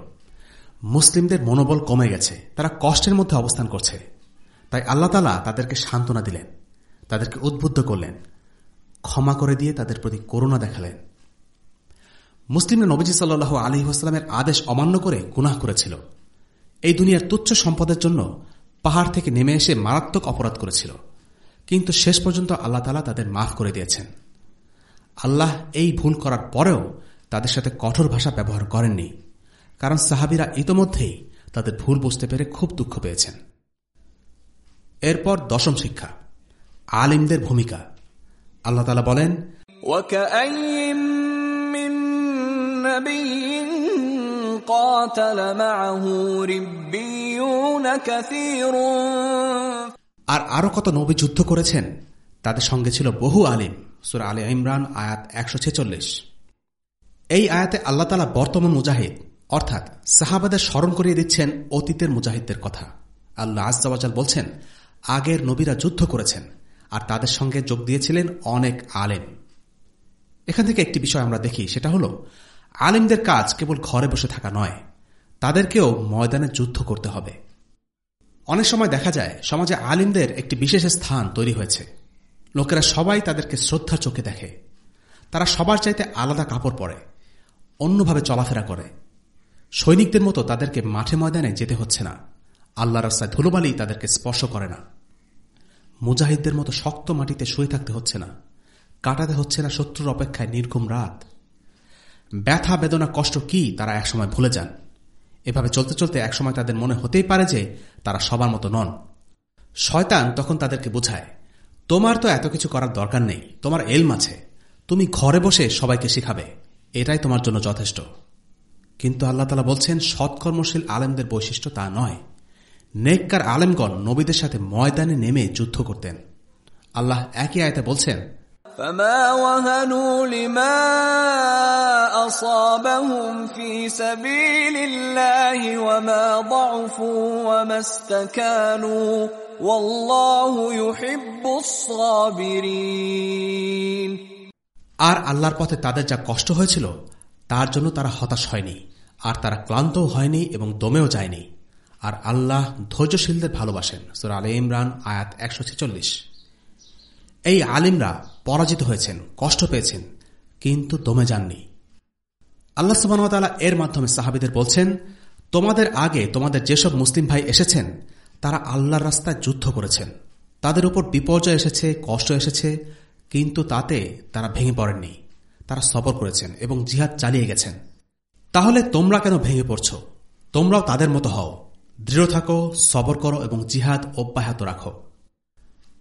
B: মুসলিমদের মনোবল কমে গেছে, তারা কষ্টের মধ্যে অবস্থান করছে। তাই আল্লাহ তালা তাদেরকে সান্ত্বনা দিলেন, তাদেরকে উদ্বুদ্ধ করলেন, ক্ষমা করে দিয়ে তাদের প্রতি করুণা দেখালেন। মুসলিমরা নবীজি সাল্লু আলী আদেশ অমান্য করে গুনাহ করেছিল। এই দুনিয়ার তুচ্ছ সম্পদের জন্য পাহাড় থেকে নেমে এসে মারাত্মক অপরাধ করেছিল। কিন্তু শেষ পর্যন্ত আল্লাহ তালা তাদের মাফ করে দিয়েছেন। আল্লাহ এই ভুল করার পরেও তাদের সাথে কঠোর ভাষা ব্যবহার করেননি। কারণ সাহাবিরা ইতোমধ্যেই তাদের ভুল বুঝতে পেরে খুব দুঃখ পেয়েছেন। এরপর দশম শিক্ষা, আলিমদের ভূমিকা। আল্লাহ তালা বলেন
C: قاتل معه ربيون كثير
B: আর আরো কত নবী যুদ্ধ করেছেন তাদের সঙ্গে ছিল বহু আলিম সুরা আলী ইমরান আয়াত একশো ছেচল্লিশ এই আয়াতে আল্লাহ তালা বর্তমান মুজাহিদ অর্থাৎ সাহাবাদের স্মরণ করিয়ে দিচ্ছেন অতীতের মুজাহিদদের কথা আল্লাহ আজাল বলছেন আগের নবীরা যুদ্ধ করেছেন আর তাদের সঙ্গে যোগ দিয়েছিলেন অনেক আলেম এখান থেকে একটি বিষয় আমরা দেখি সেটা হল আলিমদের কাজ কেবল ঘরে বসে থাকা নয়, তাদেরকেও ময়দানে যুদ্ধ করতে হবে। অনেক সময় দেখা যায়, সমাজে আলিমদের একটি বিশেষ স্থান তৈরি হয়েছে। লোকেরা সবাই তাদেরকে শ্রদ্ধা চোখে দেখে। তারা সবার চাইতে আলাদা কাপড় পরে, অন্যভাবে চলাফেরা করে। সৈনিকদের মতো তাদেরকে মাঠে ময়দানে যেতে হচ্ছে না। আল্লাহ রাস্তায় ধুলোবালি তাদেরকে স্পর্শ করে না। মুজাহিদদের মতো শক্ত মাটিতে শুয়ে থাকতে হচ্ছে না। কাটাতে হচ্ছে না শত্রুর অপেক্ষায় নির্ঘুম রাত। ব্যথা, বেদনা, কষ্ট কি তারা একসময় ভুলে যান। এভাবে চলতে চলতে একসময় তাদের মনে হতেই পারে যে তারা সবার মতো নন। শয়তান তখন তাদেরকে বোঝায়, তোমার তো এত কিছু করার দরকার নেই, তোমার এলম আছে, তুমি ঘরে বসে সবাইকে শিখাবে, এটাই তোমার জন্য যথেষ্ট। কিন্তু আল্লাহ তালা বলছেন, সৎকর্মশীল আলেমদের বৈশিষ্ট্য তা নয়। নেককার আলেমগণ নবীদের সাথে ময়দানে নেমে যুদ্ধ করতেন। আল্লাহ একই আয়তে বলছেন
C: فما وهنوا لما أصابهم في سبيل الله وما ضعفوا وما استكانوا والله يحب الصابرين
B: আর আল্লাহর পথে তাদের যা কষ্ট হয়েছিল তার জন্য তারা হতাশ হয়নি আর তারা ক্লান্তও হয়নি এবং দমেও যায়নি আর আল্লাহ ধৈর্যশীলদের ভালোবাসেন সুর আলে ইমরান আয়াত একশো ছেচল্লিশ এই আলিমরা পরাজিত হয়েছেন, কষ্ট পেয়েছেন, কিন্তু দমে যাননি। আল্লাহ সুবাহতালা এর মাধ্যমে সাহাবিদের বলছেন, তোমাদের আগে তোমাদের যেসব মুসলিম ভাই এসেছেন, তারা আল্লাহর রাস্তায় যুদ্ধ করেছেন। তাদের উপর বিপর্যয় এসেছে, কষ্ট এসেছে, কিন্তু তাতে তারা ভেঙে পড়েননি। তারা সফর করেছেন এবং জিহাদ চালিয়ে গেছেন। তাহলে তোমরা কেন ভেঙে পড়ছ? তোমরাও তাদের মতো হও। দৃঢ় থাকো, সবর করো এবং জিহাদ অব্যাহত রাখো।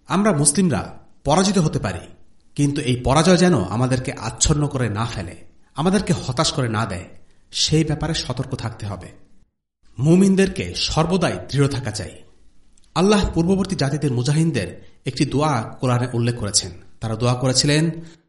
B: আমরা মুসলিমরা পরাজিত হতে পারি, কিন্তু এই পরাজয় যেন আমাদেরকে আচ্ছন্ন করে না ফেলে, আমাদেরকে হতাশ করে না দেয়, সেই ব্যাপারে সতর্ক থাকতে হবে। মুমিনদেরকে সর্বদাই দৃঢ় থাকা চাই। আল্লাহ পূর্ববর্তী জাতিদের মুজাহিনদের একটি দোয়া কোরআনে উল্লেখ করেছেন। তারা দোয়া করেছিলেন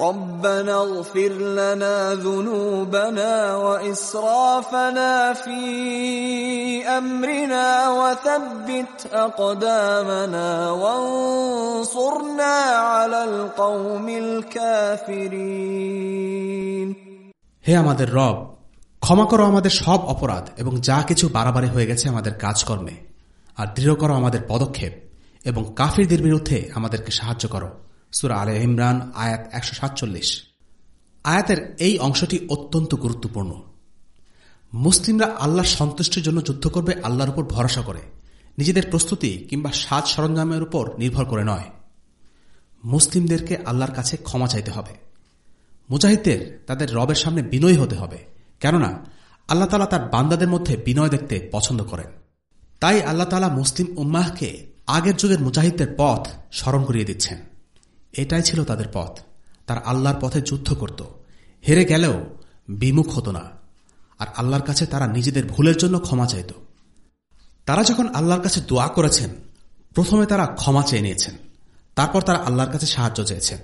C: ربنا اغفر لنا ذنوبنا وإسرافنا في أمرنا وثبت أقدامنا وانصرنا على القوم الكافرين
B: হে আমাদের রব ক্ষমা করো আমাদের সব অপরাধ এবং যা কিছু বাড়াবাড়ি হয়ে গেছে আমাদের কাজকর্মে আর দৃঢ় করো আমাদের পদক্ষেপ এবং কাফিরদের বিরুদ্ধে আমাদেরকে সাহায্য করো সুরা আলে ইমরান, আয়াত একশো সাতচল্লিশ। আয়াতের এই অংশটি অত্যন্ত গুরুত্বপূর্ণ। মুসলিমরা আল্লাহর সন্তুষ্টির জন্য যুদ্ধ করবে আল্লাহর উপর ভরসা করে। নিজেদের প্রস্তুতি কিংবা সাজ সরঞ্জামের উপর নির্ভর করে নয়। মুসলিমদেরকে আল্লাহর কাছে ক্ষমা চাইতে হবে। মুজাহিদদের তাদের রবের সামনে বিনয়ী হতে হবে। কেননা, আল্লাহ তালা তার বান্দাদের মধ্যে বিনয় দেখতে পছন্দ করেন। তাই আল্লাহ তালা মুসলিম উম্মাহকে আগের যুগের মুজাহিদদের পথ স্মরণ করিয়ে দিচ্ছেন। এটাই ছিল তাদের পথ। তার আল্লাহর পথে যুদ্ধ করত। হেরে গেলেও বিমুখ হতো না। আর আল্লাহর কাছে তারা নিজেদের ভুলের জন্য ক্ষমা চাইত। তারা যখন আল্লাহর কাছে দোয়া করেছেন, প্রথমে তারা ক্ষমা চেয়ে নিয়েছেন। তারপর তারা আল্লাহর কাছে সাহায্য চেয়েছেন।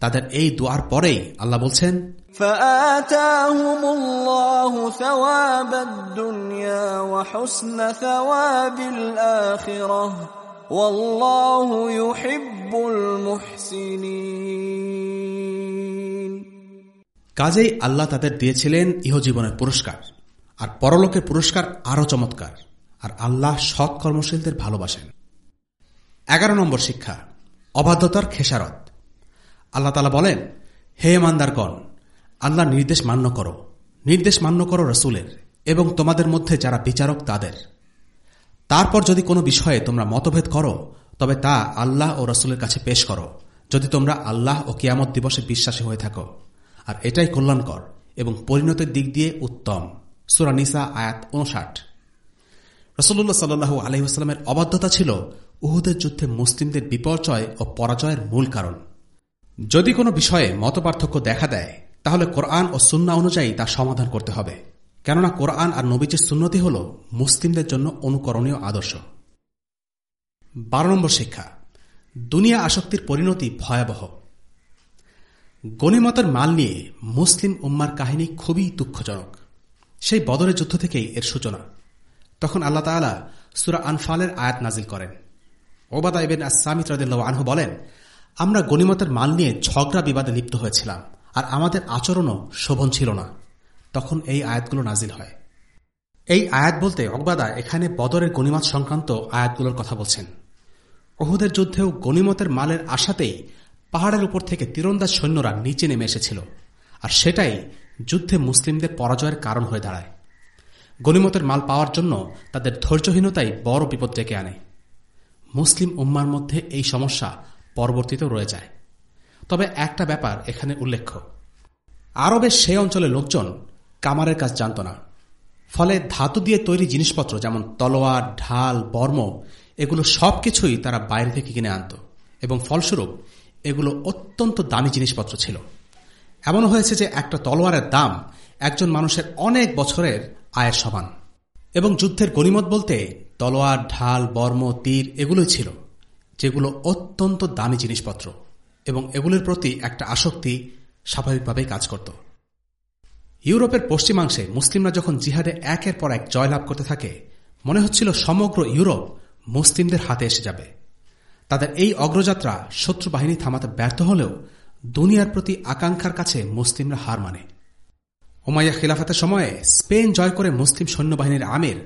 B: তাদের এই দোয়ার পরেই আল্লাহ বলছেন
C: ফআতাহুমুল্লাহু ওয়াল্লাহু ইউহিব্বুল
B: কাজেই আল্লাহ তাদের দিয়েছিলেন ইহজীবনের পুরস্কার, আর পরলোকের পুরস্কার আরও চমৎকার, আর আল্লাহ সৎ কর্মশীলদের ভালোবাসেন। এগারো নম্বর শিক্ষা, অবাধ্যতার খেসারত। আল্লাহ তালা বলেন, হে মান্দারগণ আল্লাহ নির্দেশ মান্য করো, নির্দেশ মান্য করো রসুলের এবং তোমাদের মধ্যে যারা বিচারক তাদের। তারপর যদি কোনো বিষয়ে তোমরা মতভেদ করো, তবে তা আল্লাহ ও রসুলের কাছে পেশ করো। যদি তোমরা আল্লাহ ও কিয়ামত দিবসে বিশ্বাসী হয়ে থাকো। আর এটাই কল্যাণকর এবং পরিণতির দিক দিয়ে উত্তম। সুরানিসা আয়াত উনষাট রসুল্লাহ সাল্লু আলহিহাস্লামের অবাধ্যতা ছিল উহুদের যুদ্ধে মুসলিমদের বিপর্যয় ও পরাজয়ের মূল কারণ। যদি কোনো বিষয়ে মতপার্থক্য দেখা দেয়, তাহলে কোরআন ও সুন্না অনুযায়ী তা সমাধান করতে হবে। কেননা কোরআন আর নবীজের সুন্নতি হল মুসলিমদের জন্য অনুকরণীয় আদর্শ। বারো নম্বর শিক্ষা, দুনিয়া আসক্তির পরিণতি ভয়াবহ। গণিমতের মাল নিয়ে মুসলিম উম্মার কাহিনী খুবই দুঃখজনক। সেই বদরের যুদ্ধ থেকেই এর সূচনা। তখন আল্লাহ তালা সুরা আনফালের আয়াত নাজিল করেন। ওবাদা ইবেন আসামিত রাদিল্লাহ আনহু বলেন, আমরা গণিমতের মাল নিয়ে ঝগড়া বিবাদে লিপ্ত হয়েছিলাম, আর আমাদের আচরণও শোভন ছিল না। তখন এই আয়াতগুলো নাজিল হয়। এই আয়াত বলতে অকবাদা এখানে বদরের গণিমত সংক্রান্ত আয়াতগুলোর কথা বলছেন। ওহুদের যুদ্ধেও গণিমতের মালের আশাতেই পাহাড়ের উপর থেকে তীরন্দাজ সৈন্যরা নিচে নেমে এসেছিল, আর সেটাই যুদ্ধে মুসলিমদের পরাজয়ের কারণ হয়ে দাঁড়ায়। গণিমতের মাল পাওয়ার জন্য তাদের ধৈর্যহীনতাই বড় বিপদ ডেকে আনে। মুসলিম উম্মার মধ্যে এই সমস্যা পরবর্তীতে রয়ে যায়। তবে একটা ব্যাপার এখানে উল্লেখ্য। আরবের সেই অঞ্চলের লোকজন কামারের কাজ জানত না। ফলে ধাতু দিয়ে তৈরি জিনিসপত্র যেমন তলোয়ার, ঢাল, বর্ম, এগুলো সবকিছুই তারা বাইরে থেকে কিনে আনত এবং ফলস্বরূপ এগুলো অত্যন্ত দামি জিনিসপত্র ছিল। এমন হয়েছে যে একটা তলোয়ারের দাম একজন মানুষের অনেক বছরের আয়ের সমান। এবং যুদ্ধের গণিমত বলতে তলোয়ার, ঢাল, বর্ম, তীর এগুলোই ছিল, যেগুলো অত্যন্ত দামি জিনিসপত্র এবং এগুলোর প্রতি একটা আসক্তি স্বাভাবিকভাবেই কাজ করত। ইউরোপের পশ্চিমাংশে মুসলিমরা যখন জিহাদে একের পর এক জয়লাভ করতে থাকে, মনে হচ্ছিল সমগ্র ইউরোপ মুসলিমদের হাতে এসে যাবে। তাদের এই অগ্রযাত্রা শত্রু বাহিনী থামাতে ব্যর্থ হলেও দুনিয়ার প্রতি আকাঙ্ক্ষার কাছে মুসলিমরা হার মানে। ওমাইয়া খিলাফাতের সময়ে স্পেন জয় করে মুসলিম সৈন্যবাহিনীর আমির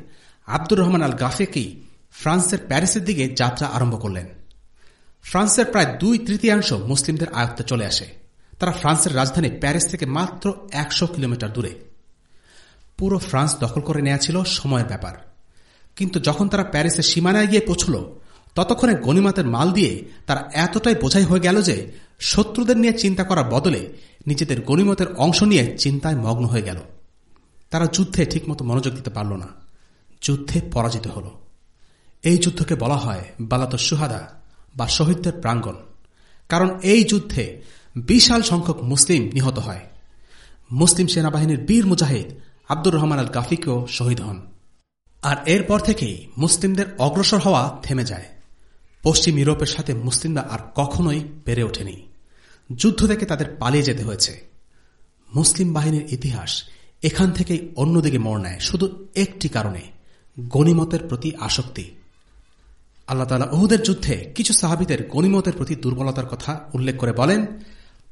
B: আব্দুর রহমান আল গাফেকি ফ্রান্সের প্যারিসের দিকে যাত্রা আরম্ভ করলেন। ফ্রান্সের প্রায় দুই তৃতীয়াংশ মুসলিমদের আয়ত্তে চলে আসে। তারা ফ্রান্সের রাজধানী প্যারিস থেকে মাত্র একশো কিলোমিটার দূরে। পুরো ফ্রান্স দখল করে নেওয়া ছিল সময়ের ব্যাপার। কিন্তু যখন তারা প্যারিসের সীমানায় গিয়ে পৌঁছল, ততক্ষণে গণিমাতের মাল দিয়ে তারা এতটাই বোঝাই হয়ে গেল যে শত্রুদের নিয়ে চিন্তা করার বদলে নিজেদের গণিমতের অংশ নিয়ে চিন্তায় মগ্ন হয়ে গেল। তারা যুদ্ধে ঠিকমতো মনোযোগ দিতে পারল না। যুদ্ধে পরাজিত হল। এই যুদ্ধকে বলা হয় বালাত সুহাদা বা শহীদদের প্রাঙ্গণ। কারণ এই যুদ্ধে বিশাল সংখ্যক মুসলিম নিহত হয়। মুসলিম সেনাবাহিনীর বীর মুজাহিদ আব্দুর রহমান আল গাফিকেও শহীদ হন। আর এরপর থেকেই মুসলিমদের অগ্রসর হওয়া থেমে যায়। পশ্চিম ইউরোপের সাথে মুসলিমরা আর কখনোই পেরে ওঠেনি। যুদ্ধ থেকে তাদের পালিয়ে যেতে হয়েছে। মুসলিম বাহিনীর ইতিহাস এখান থেকেই অন্যদিকে মোড় নেয়। শুধু একটি কারণে, গণিমতের প্রতি আসক্তি। আল্লাহ তালা ওহুদের যুদ্ধে কিছু সাহাবিদের গণিমতের প্রতি দুর্বলতার কথা উল্লেখ করে বলেন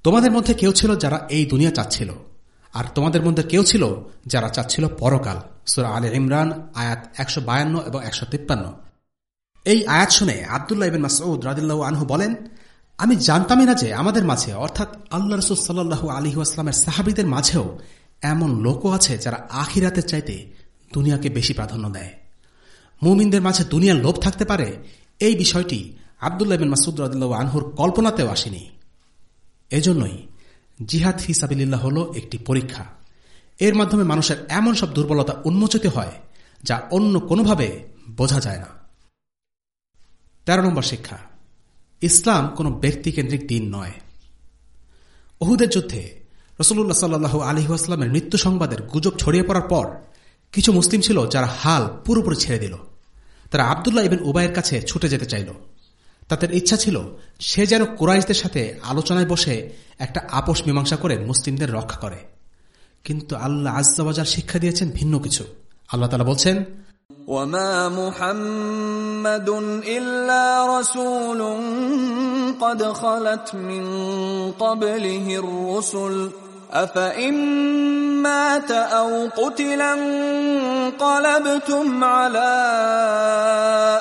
B: তোমাদের মধ্যে কেউ ছিল যারা এই দুনিয়া চাচ্ছিল, আর তোমাদের মধ্যে কেউ ছিল যারা চাচ্ছিল পরকাল। সুরা আলে ইমরান, আয়াত একশো বায়ান্ন এবং একশো তিপ্পান্ন। এই আয়াত শুনে আবদুল্লাহ ইবিন মাসউদ রাদিল্লাহ আনহু বলেন, আমি জানতামই না যে আমাদের মাঝে, অর্থাৎ আল্লাহ রসুল সাল্লু আলী আসলামের সাহাবিদের মাঝেও এমন লোকও আছে যারা আখিরাতের চাইতে দুনিয়াকে বেশি প্রাধান্য দেয়। মুমিনদের মাঝে দুনিয়ার লোভ থাকতে পারে, এই বিষয়টি আবদুল্লাহ মাসুদ রদুল্লাহ আনহুর কল্পনাতেও আসেনি। এজন্যই জিহাদ ফিসাবিল্লাহ হল একটি পরীক্ষা। এর মাধ্যমে মানুষের এমন সব দুর্বলতা উন্মোচিত হয়, যা অন্য কোনোভাবে বোঝা যায় না। তেরো নম্বর শিক্ষা, ইসলাম কোন ব্যক্তিকেন্দ্রিক দিন নয়। অহুদের যুদ্ধে রসুল্লাহ সাল্লু আলহিহাস্লামের মৃত্যু সংবাদের গুজব ছড়িয়ে পড়ার পর কিছু মুসলিম ছিল যারা হাল পুরোপুরি ছেড়ে দিল। তারা আবদুল্লাহ ইবেন উবায়ের কাছে ছুটে যেতে চাইল। তাদের ইচ্ছা ছিল সে যেন কুরাইশদের সাথে আলোচনায় বসে একটা আপোষ মীমাংসা করে মুসলিমদের রক্ষা করে কিন্তু আল্লাহ আজার শিক্ষা দিয়েছেন ভিন্ন কিছু আল্লাহ তালা বলছেন
C: وما محمد الا رسول قد خلت من قبله الرسل افان مات او قتلا انقلبتم على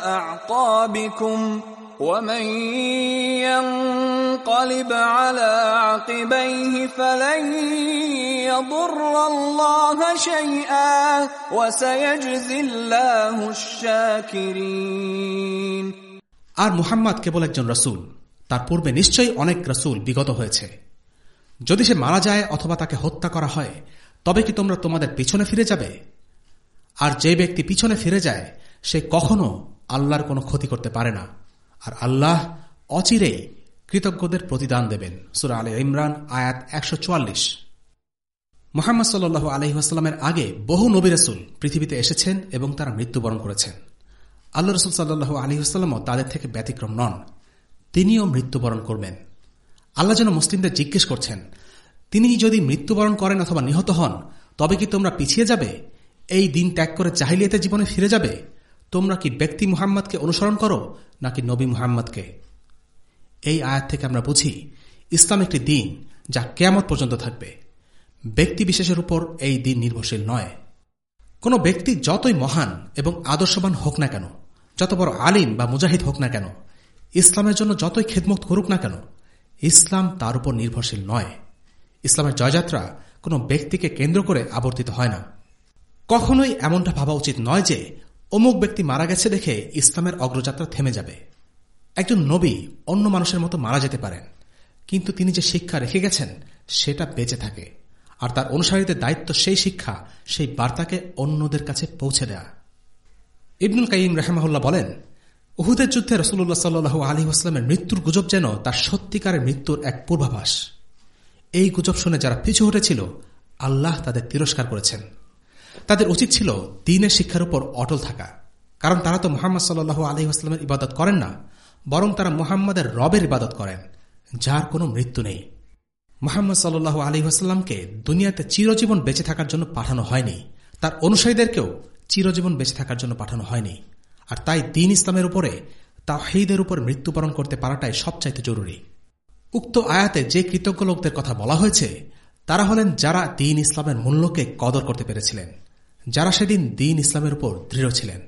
C: اعقابكم ومن ينقلب على عقبيه فلن يضر الله شيئا وسيجزي الله الشاكرين
B: আর মুহাম্মদ কেবল একজন রসুল তার পূর্বে নিশ্চয়ই অনেক রসুল বিগত হয়েছে যদি সে মারা যায় অথবা তাকে হত্যা করা হয় তবে কি তোমরা তোমাদের পিছনে ফিরে যাবে আর যে ব্যক্তি পিছনে ফিরে যায় সে কখনো আল্লাহর কোনো ক্ষতি করতে পারে না আর আল্লাহ অচিরে কৃতজ্ঞদের প্রতিদান দেবেন। সুরা আলী ইমরান, আয়াত একশো চুয়াল্লিশ। মোহাম্মদ সাল্লু আলহিহাস্লামের আগে বহু নবী রসুল পৃথিবীতে এসেছেন এবং তারা মৃত্যুবরণ করেছেন। আল্লাহ রসুল সাল্লু আলহিহাস্লামও তাদের থেকে ব্যতিক্রম নন। তিনিও মৃত্যুবরণ করবেন। আল্লাহ যেন মুসলিমদের জিজ্ঞেস করছেন, তিনি যদি মৃত্যুবরণ করেন অথবা নিহত হন, তবে কি তোমরা পিছিয়ে যাবে? এই দিন ত্যাগ করে চাহিলিয়াতে জীবনে ফিরে যাবে? তোমরা কি ব্যক্তি মুহাম্মদকে অনুসরণ করো নাকি নবী মুহাম্মদকে? এই আয়াত থেকে আমরা বুঝি, ইসলাম একটি দিন যা কেয়ামত পর্যন্ত থাকবে। ব্যক্তি বিশেষের উপর এই দিন নির্ভরশীল নয়। কোনো ব্যক্তি যতই মহান এবং আদর্শবান হোক না কেন, যত বড় আলিম বা মুজাহিদ হোক না কেন, ইসলামের জন্য যতই খেদমুক্ত করুক না কেন, ইসলাম তার উপর নির্ভরশীল নয়। ইসলামের জয়যাত্রা কোনো ব্যক্তিকে কেন্দ্র করে আবর্তিত হয় না। কখনোই এমনটা ভাবা উচিত নয় যে অমুক ব্যক্তি মারা গেছে দেখে ইসলামের অগ্রযাত্রা থেমে যাবে। একজন নবী অন্য মানুষের মতো মারা যেতে পারেন, কিন্তু তিনি যে শিক্ষা রেখে গেছেন, সেটা বেঁচে থাকে। আর তার অনুসারীদের দায়িত্ব সেই শিক্ষা, সেই বার্তাকে অন্যদের কাছে পৌঁছে দেয়া। ইবনুল কাইম রেহমাহুল্লাহ বলেন, উহুদের যুদ্ধে রসুল্লাহ সাল্লু আলী আসলামের মৃত্যুর গুজব যেন তার সত্যিকারের মৃত্যুর এক পূর্বাভাস। এই গুজব শুনে যারা পিছু হটেছিল, আল্লাহ তাদের তিরস্কার করেছেন। তাদের উচিত ছিল দিনের শিক্ষার উপর অটল থাকা। কারণ তারা তো মোহাম্মদ সাল্লু আলী আসলামের ইবাদত করেন না, বরং তারা মোহাম্মদের রবের ইবাদত করেন, যার কোনো মৃত্যু নেই। মোহাম্মদ সাল্লু আলী আসাল্লামকে দুনিয়াতে চিরজীবন বেঁচে থাকার জন্য পাঠানো হয়নি। তার অনুসারীদেরকেও চিরজীবন বেঁচে থাকার জন্য পাঠানো হয়নি। আর তাই দিন ইসলামের উপরে তাহিদের উপর মৃত্যুবরণ করতে পারাটাই সবচাইতে জরুরি। উক্ত আয়াতে যে কৃতজ্ঞ লোকদের কথা বলা হয়েছে, তারা হলেন যারা দিন ইসলামের মূল্যকে কদর করতে পেরেছিলেন। যারা সেদিন দিন ইসলামের উপর দৃঢ় ছিলেন।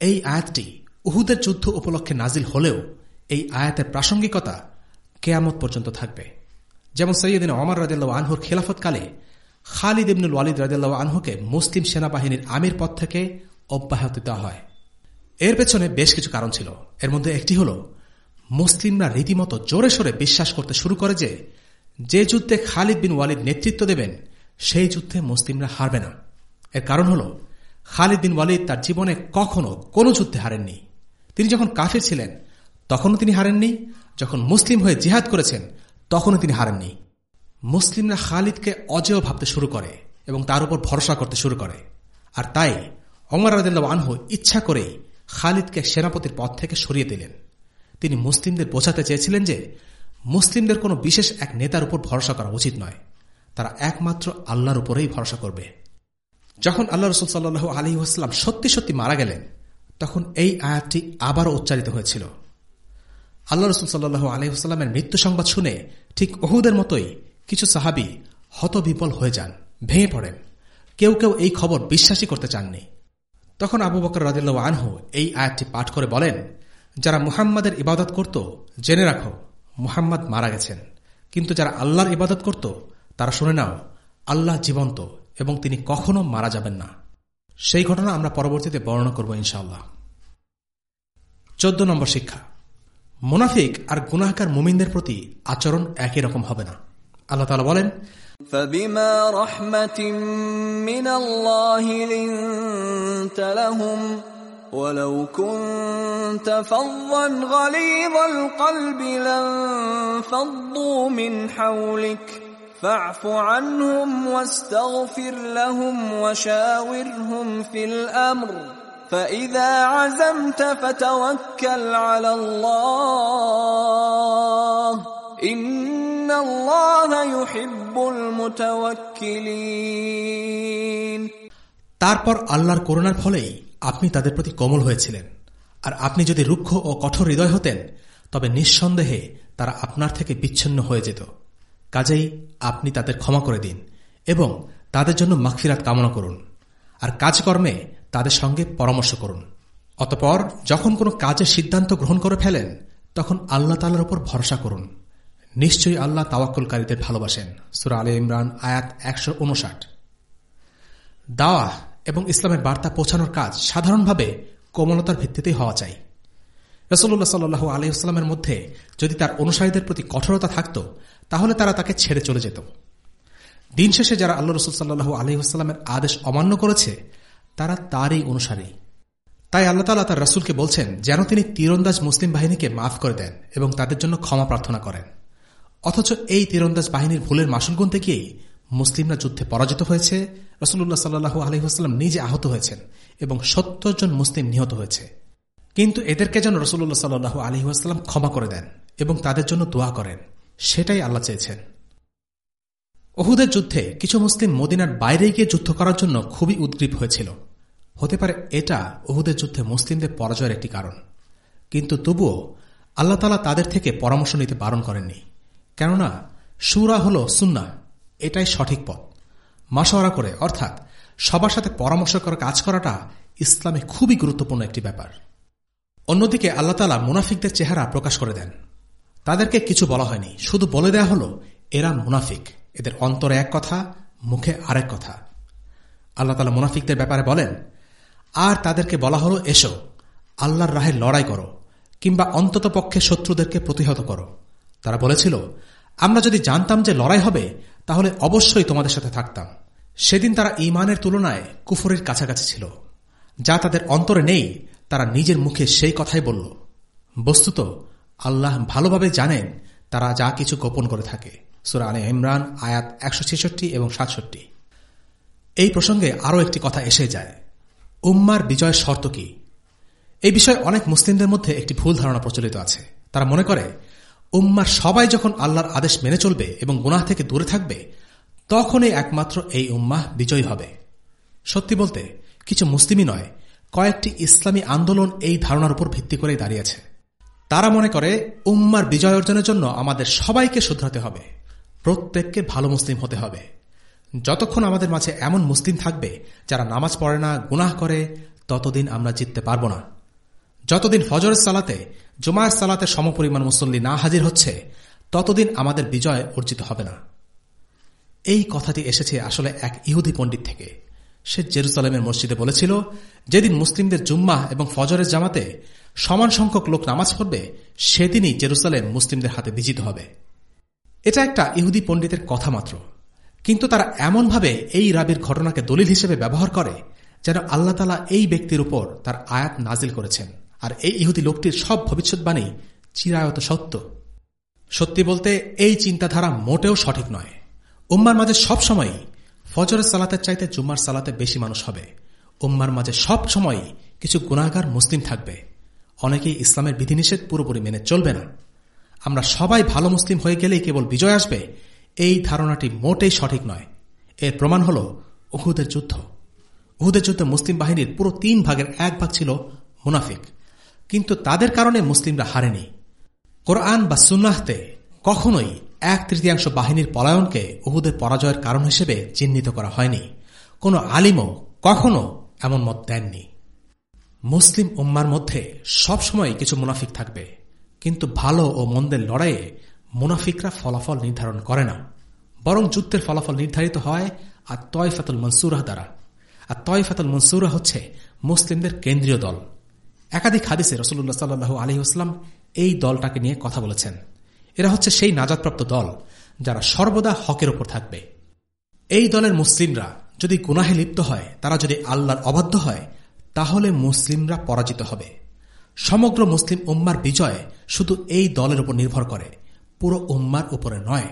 B: এই আয়াতটি উহুদের যুদ্ধ উপলক্ষে নাজিল হলেও এই আয়াতের প্রাসঙ্গিকতা কেয়ামত পর্যন্ত থাকবে। যেমন সৈয়দিন অমর রাজিল্লা আনহুর খেলাফতকালে খালিদ ইবনুল ওয়ালিদ রাজিল্লা আনহুকে মুসলিম সেনাবাহিনীর আমির পদ থেকে অব্যাহত দেওয়া হয়। এর পেছনে বেশ কিছু কারণ ছিল। এর মধ্যে একটি হল, মুসলিমরা রীতিমতো জোরে সোরে বিশ্বাস করতে শুরু করে যে যে যুদ্ধে খালিদ বিন ওয়ালিদ নেতৃত্ব দেবেন, সেই যুদ্ধে মুসলিমরা হারবে না। এর কারণ হল, খালিদ বিন ওয়ালিদ তার জীবনে কখনো কোনো যুদ্ধে হারেননি। তিনি যখন কাফির ছিলেন, তখনও তিনি হারেননি। যখন মুসলিম হয়ে জিহাদ করেছেন, তখনও তিনি হারেননি। মুসলিমরা খালিদকে অজেয় ভাবতে শুরু করে এবং তার উপর ভরসা করতে শুরু করে। আর তাই অমর রাদিল্লা আনহু ইচ্ছা করেই খালিদকে সেনাপতির পদ থেকে সরিয়ে দিলেন। তিনি মুসলিমদের বোঝাতে চেয়েছিলেন যে, মুসলিমদের কোনো বিশেষ এক নেতার উপর ভরসা করা উচিত নয়। তারা একমাত্র আল্লাহর উপরেই ভরসা করবে। যখন আল্লাহ রসুল সাল্লু আলী আসলাম সত্যি সত্যি মারা গেলেন, তখন এই আয়াতটি আবারও উচ্চারিত হয়েছিল। আল্লাহ রসুল সাল্লু আলহিহাস্লামের মৃত্যু সংবাদ শুনে ঠিক অহুদের মতোই কিছু সাহাবি হতবিপল হয়ে যান, ভেঙে পড়েন। কেউ কেউ এই খবর বিশ্বাসই করতে চাননি। তখন আবু বকর রাদিল্লা আনহু এই আয়াতটি পাঠ করে বলেন, যারা মুহাম্মাদের ইবাদত করত, জেনে রাখো, মুহাম্মদ মারা গেছেন। কিন্তু যারা আল্লাহর ইবাদত করত, তারা শুনে নাও, আল্লাহ জীবন্ত এবং তিনি কখনো মারা যাবেন না সেই ঘটনা আমরা পরবর্তীতে বর্ণনা করব ইনশাআল্লাহ চোদ্দ নম্বর শিক্ষা মুনাফিক আর গুনাহকার মুমিনদের প্রতি আচরণ একই রকম হবে না আল্লাহ তালা বলেন
C: فبما رحمة من الله لنت لهم ولو كنت فظا غليظ القلب لانفضوا من حولك فاعف عنهم واستغفر لهم وشاورهم في الأمر فإذا عزمت فتوكل على الله إن الله يحب المتوكلين
B: তারপর আল্লাহর করোনার ফলেই আপনি তাদের প্রতি কোমল হয়েছিলেন আর আপনি যদি রুক্ষ ও কঠোর হৃদয় হতেন তবে নিঃসন্দেহে তারা আপনার থেকে বিচ্ছিন্ন হয়ে যেত কাজেই আপনি তাদের ক্ষমা করে দিন এবং তাদের জন্য মাখিরাত কামনা করুন। আর কাজকর্মে তাদের সঙ্গে পরামর্শ করুন। অতপর যখন কোনো কাজের সিদ্ধান্ত গ্রহণ করে ফেলেন, তখন আল্লাহ তালার উপর ভরসা করুন। নিশ্চয়ই আল্লাহ তাওয়াক্কুলকারীদের ভালোবাসেন। সুরা আলী ইমরান আয়াত একশো উনষাট। দাওয়া এবং ইসলামের বার্তা পৌঁছানোর কাজ সাধারণভাবে কোমলতার ভিত্তিতেই হওয়া চাই। রসল্লাহ সাল্লু আলহিহাস্লামের মধ্যে যদি তার অনুসারীদের প্রতি কঠোরতা থাকত তাহলে তারা তাকে ছেড়ে চলে যেত। দিন শেষে যারা আল্লাহ রসুল সাল্লু আলহিহাস্লামের আদেশ অমান্য করেছে, তারা তারই অনুসারী। তাই আল্লাহ তালা তার রসুলকে বলছেন, যেন তিনি তীরন্দাজ মুসলিম বাহিনীকে মাফ করে দেন এবং তাদের জন্য ক্ষমা প্রার্থনা করেন। অথচ এই তীরন্দাজ বাহিনীর ভুলের মাসুল গুনতে গিয়েই মুসলিমরা যুদ্ধে পরাজিত হয়েছে রসুল্লাহ সাল্লু আলহিহাস্লাম নিজে আহত হয়েছেন এবং সত্তর জন মুসলিম নিহত হয়েছে। কিন্তু এদেরকে যেন রসুল্লাহ সাল্লু আলহিহাস্লাম ক্ষমা করে দেন এবং তাদের জন্য দোয়া করেন। সেটাই আল্লাহ চেয়েছেন। ওহুদের যুদ্ধে কিছু মুসলিম মদিনার বাইরে গিয়ে যুদ্ধ করার জন্য খুবই উদ্গ্রীব হয়েছিল। হতে পারে এটা ওহুদের যুদ্ধে মুসলিমদের পরাজয়ের একটি কারণ। কিন্তু তবুও আল্লাহ তালা তাদের থেকে পরামর্শ নিতে বারণ করেননি। কেননা, সুরা হল সুন্না এটাই সঠিক পথ। মাসওয়ারা করে, অর্থাৎ সবার সাথে পরামর্শ করে কাজ করাটা ইসলামে খুবই গুরুত্বপূর্ণ একটি ব্যাপার। অন্যদিকে আল্লাহ তালা মুনাফিকদের চেহারা প্রকাশ করে দেন। তাদেরকে কিছু বলা হয়নি। শুধু বলে দেয়া হল, এরা মুনাফিক। এদের অন্তরে এক কথা, মুখে আরেক কথা। আল্লাহ তালা মুনাফিকদের ব্যাপারে বলেন, আর তাদেরকে বলা হলো, এসো, আল্লাহর রাহে লড়াই করো, কিংবা অন্তত পক্ষে শত্রুদেরকে প্রতিহত করো। তারা বলেছিল, আমরা যদি জানতাম যে লড়াই হবে, তাহলে অবশ্যই তোমাদের সাথে থাকতাম। সেদিন তারা ইমানের তুলনায় কুফরের কাছাকাছি ছিল। যা তাদের অন্তরে নেই, তারা নিজের মুখে সেই কথাই বলল। বস্তুত আল্লাহ ভালোভাবে জানেন তারা যা কিছু গোপন করে থাকে। সুরা আলে ইমরান, আয়াত একশো ছেষট্টি এবং সাতষট্টি। এই প্রসঙ্গে আরও একটি কথা এসে যায়। উম্মার বিজয়ের শর্ত কি? এই বিষয়ে অনেক মুসলিমদের মধ্যে একটি ভুল ধারণা প্রচলিত আছে। তারা মনে করে, উম্মার সবাই যখন আল্লাহর আদেশ মেনে চলবে এবং গুনাহ থেকে দূরে থাকবে, তখনই একমাত্র এই উম্মাহ বিজয়ী হবে। সত্যি বলতে, কিছু মুসলিমই নয়, কয়েকটি ইসলামী আন্দোলন এই ধারণার উপর ভিত্তি করেই দাঁড়িয়েছে। তারা মনে করে, উম্মার বিজয় অর্জনের জন্য আমাদের সবাইকে শুধরাতে হবে। প্রত্যেককে ভালো মুসলিম হতে হবে। যতক্ষণ আমাদের মাঝে এমন মুসলিম থাকবে, যারা নামাজ পড়ে না, গুনাহ করে, ততদিন আমরা জিততে পারব না। যতদিন ফজরের সালাতে জুমায়ের সালাতে সমপরিমাণ মুসল্লি না হাজির হচ্ছে, ততদিন আমাদের বিজয় অর্জিত হবে না। এই কথাটি এসেছে আসলে এক ইহুদি পণ্ডিত থেকে। সে জেরুসালেমের মসজিদে বলেছিল, যেদিন মুসলিমদের জুম্মা এবং ফজরের জামাতে সমান সংখ্যক লোক নামাজ পড়বে, সেদিনই জেরুসালেম মুসলিমদের হাতে বিজিত হবে। এটা একটা ইহুদি পণ্ডিতের কথা মাত্র। কিন্তু তারা এমনভাবে এই রাবির ঘটনাকে দলিল হিসেবে ব্যবহার করে যেন আল্লাহ তালা এই ব্যক্তির উপর তার আয়াত নাজিল করেছেন। আর এই ইহুদি লোকটির সব ভবিষ্যৎবাণী চিরায়ত সত্য। সত্যি বলতে, এই চিন্তাধারা মোটেও সঠিক নয়। উম্মার মাঝে সব সময়ই ফজরের সালাতের চাইতে জুম্মার সালাতে বেশি মানুষ হবে। উম্মার মাঝে সব সময়ই কিছু গুণাগার মুসলিম থাকবে। অনেকেই ইসলামের বিধিনিষেধ পুরোপুরি মেনে চলবে না। আমরা সবাই ভালো মুসলিম হয়ে গেলেই কেবল বিজয় আসবে, এই ধারণাটি মোটেই সঠিক নয়। এর প্রমাণ হল উহুদের যুদ্ধ। উহুদের যুদ্ধে মুসলিম বাহিনীর পুরো তিন ভাগের এক ভাগ ছিল মুনাফিক। কিন্তু তাদের কারণে মুসলিমরা হারেনি। কোরআন বা সুন্নাহতে কখনোই এক তৃতীয়াংশ বাহিনীর পলায়নকে উহুদের পরাজয়ের কারণ হিসেবে চিহ্নিত করা হয়নি। কোনো আলিমও কখনো এমন মত দেননি। মুসলিম উম্মার মধ্যে সবসময় কিছু মুনাফিক থাকবে। কিন্তু ভালো ও মন্দের লড়াইয়ে মুনাফিকরা ফলাফল নির্ধারণ করে না। বরং যুদ্ধের ফলাফল নির্ধারিত হয় আর তয়ফাতুল মনসুরাহ দ্বারা। আর তয়ফাতুল মনসুরা হচ্ছে মুসলিমদের কেন্দ্রীয় দল। একাধিক হাদিসে রসুল্লাহ সাল্লু আলহিউসলাম এই দলটাকে নিয়ে কথা বলেছেন। এরা হচ্ছে সেই নাজাদপ্রাপ্ত দল যারা সর্বদা হকের ওপর থাকবে। এই দলের মুসলিমরা যদি গুনাহে লিপ্ত হয়, তারা যদি আল্লাহর অবাধ্য হয় তাহলে মুসলিমরা পরাজিত হবে। সমগ্র মুসলিম উম্মার বিজয় শুধু এই দলের উপর নির্ভর করে, পুরো উম্মার উপরে নয়।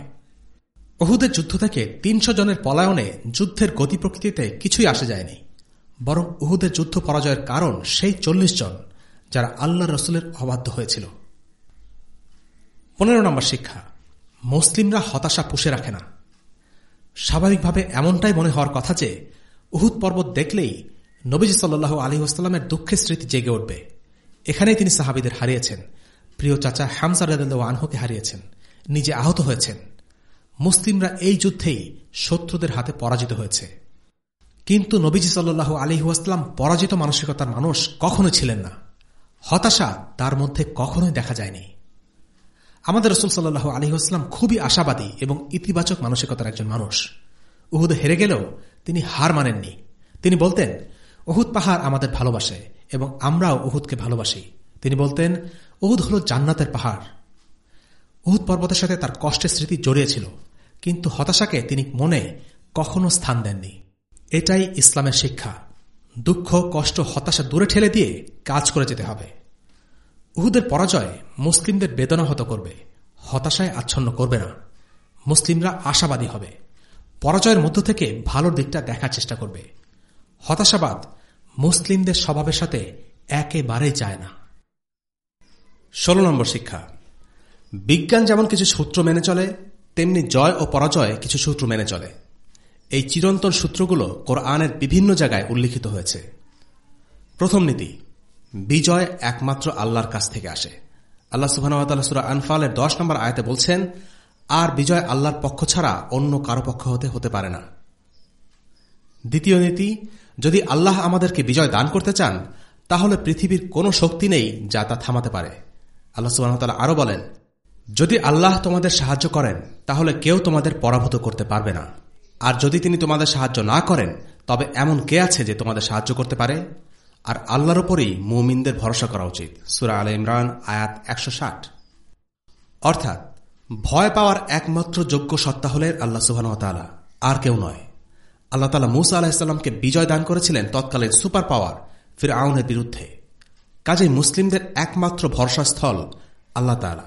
B: অহুদের যুদ্ধ থেকে তিনশো জনের পলায়নে যুদ্ধের গতি প্রকৃতিতে কিছুই আসে যায়নি। বরং উহুদের যুদ্ধ পরাজয়ের কারণ সেই চল্লিশ জন, যারা আল্লাহ রসুলের অবাধ্য হয়েছিল। পনেরো নম্বর শিক্ষা, মুসলিমরা হতাশা পুষে রাখে না। স্বাভাবিকভাবে এমনটাই মনে হওয়ার কথা যে, উহুদ পর্বত দেখলেই নবীজি সাল্লু আলী আসসালামের দুঃখের স্মৃতি জেগে উঠবে। এখানেই তিনি সাহাবিদের হারিয়েছেন। প্রিয় চাচা হামসা রাদ আনহুকে হারিয়েছেন। নিজে আহত হয়েছেন। মুসলিমরা এই যুদ্ধেই শত্রুদের হাতে পরাজিত হয়েছে। কিন্তু নবীজি সাল্লু আলিহাস্লাম পরাজিত মানসিকতার মানুষ কখনো ছিলেন না। হতাশা তার মধ্যে কখনোই দেখা যায়নি। আমাদের রসুল সাল্লু আলিহাস্লাম খুবই আশাবাদী এবং ইতিবাচক মানসিকতার একজন মানুষ। উহুদে হেরে গেলেও তিনি হার মানেননি। তিনি বলতেন উহুদ পাহাড় আমাদের ভালোবাসে এবং আমরাও উহুদকে ভালোবাসি। তিনি বলতেন, উহুদ হল জান্নাতের পাহাড়। উহুদ পর্বতের সাথে তার কষ্টের স্মৃতি জড়িয়েছিল, কিন্তু হতাশাকে তিনি মনে কখনো স্থান দেননি। এটাই ইসলামের শিক্ষা। দুঃখ, কষ্ট, হতাশা দূরে ঠেলে দিয়ে কাজ করে যেতে হবে। উহুদের পরাজয় মুসলিমদের বেদনাহত করবে, হতাশায় আচ্ছন্ন করবে না। মুসলিমরা আশাবাদী হবে। পরাজয়ের মধ্য থেকে ভালোর দিকটা দেখার চেষ্টা করবে। হতাশাবাদ মুসলিমদের স্বভাবের সাথে একেবারেই যায় না। ষোলো নম্বর শিক্ষা। বিজ্ঞান যেমন কিছু সূত্র মেনে চলে, তেমনি জয় ও পরাজয় কিছু সূত্র মেনে চলে। এই চিরন্তন সূত্রগুলো কোরআনের বিভিন্ন জায়গায় উল্লিখিত হয়েছে। প্রথম নীতি, বিজয় একমাত্র আল্লাহর কাছ থেকে আসে। আল্লাহ সুবাহ আনফালের দশ নম্বর আয়তে বলছেন, আর বিজয় আল্লাহর পক্ষ ছাড়া অন্য কারও পক্ষ হতে হতে পারে না। দ্বিতীয় নীতি যদি আল্লাহ আমাদেরকে বিজয় দান করতে চান, তাহলে পৃথিবীর কোনো শক্তি নেই যা তা থামাতে পারে। আল্লাহ সুবাহতাল্লাহ আরও বলেন, যদি আল্লাহ তোমাদের সাহায্য করেন, তাহলে কেউ তোমাদের পরাভূত করতে পারবে না। আর যদি তিনি তোমাদের সাহায্য না করেন, তবে এমন কে আছে যে তোমাদের সাহায্য করতে পারে? আর আল্লাহর উপরই মুমিনদের ভরসা করা উচিত। সুরা আল ইমরান, আয়াত একশো ষাট। অর্থাৎ, ভয় পাওয়ার একমাত্র যোগ্য সত্তা হলেন আল্লাহ সুবাহতালা আর কেউ নয়। আল্লাহ তালা মুসা আলাহিসাল্লামকে বিজয় দান করেছিলেন তৎকালীন সুপার পাওয়ার ফির আউনের বিরুদ্ধে। কাজে মুসলিমদের একমাত্র ভরসাস্থল আল্লাহ তালা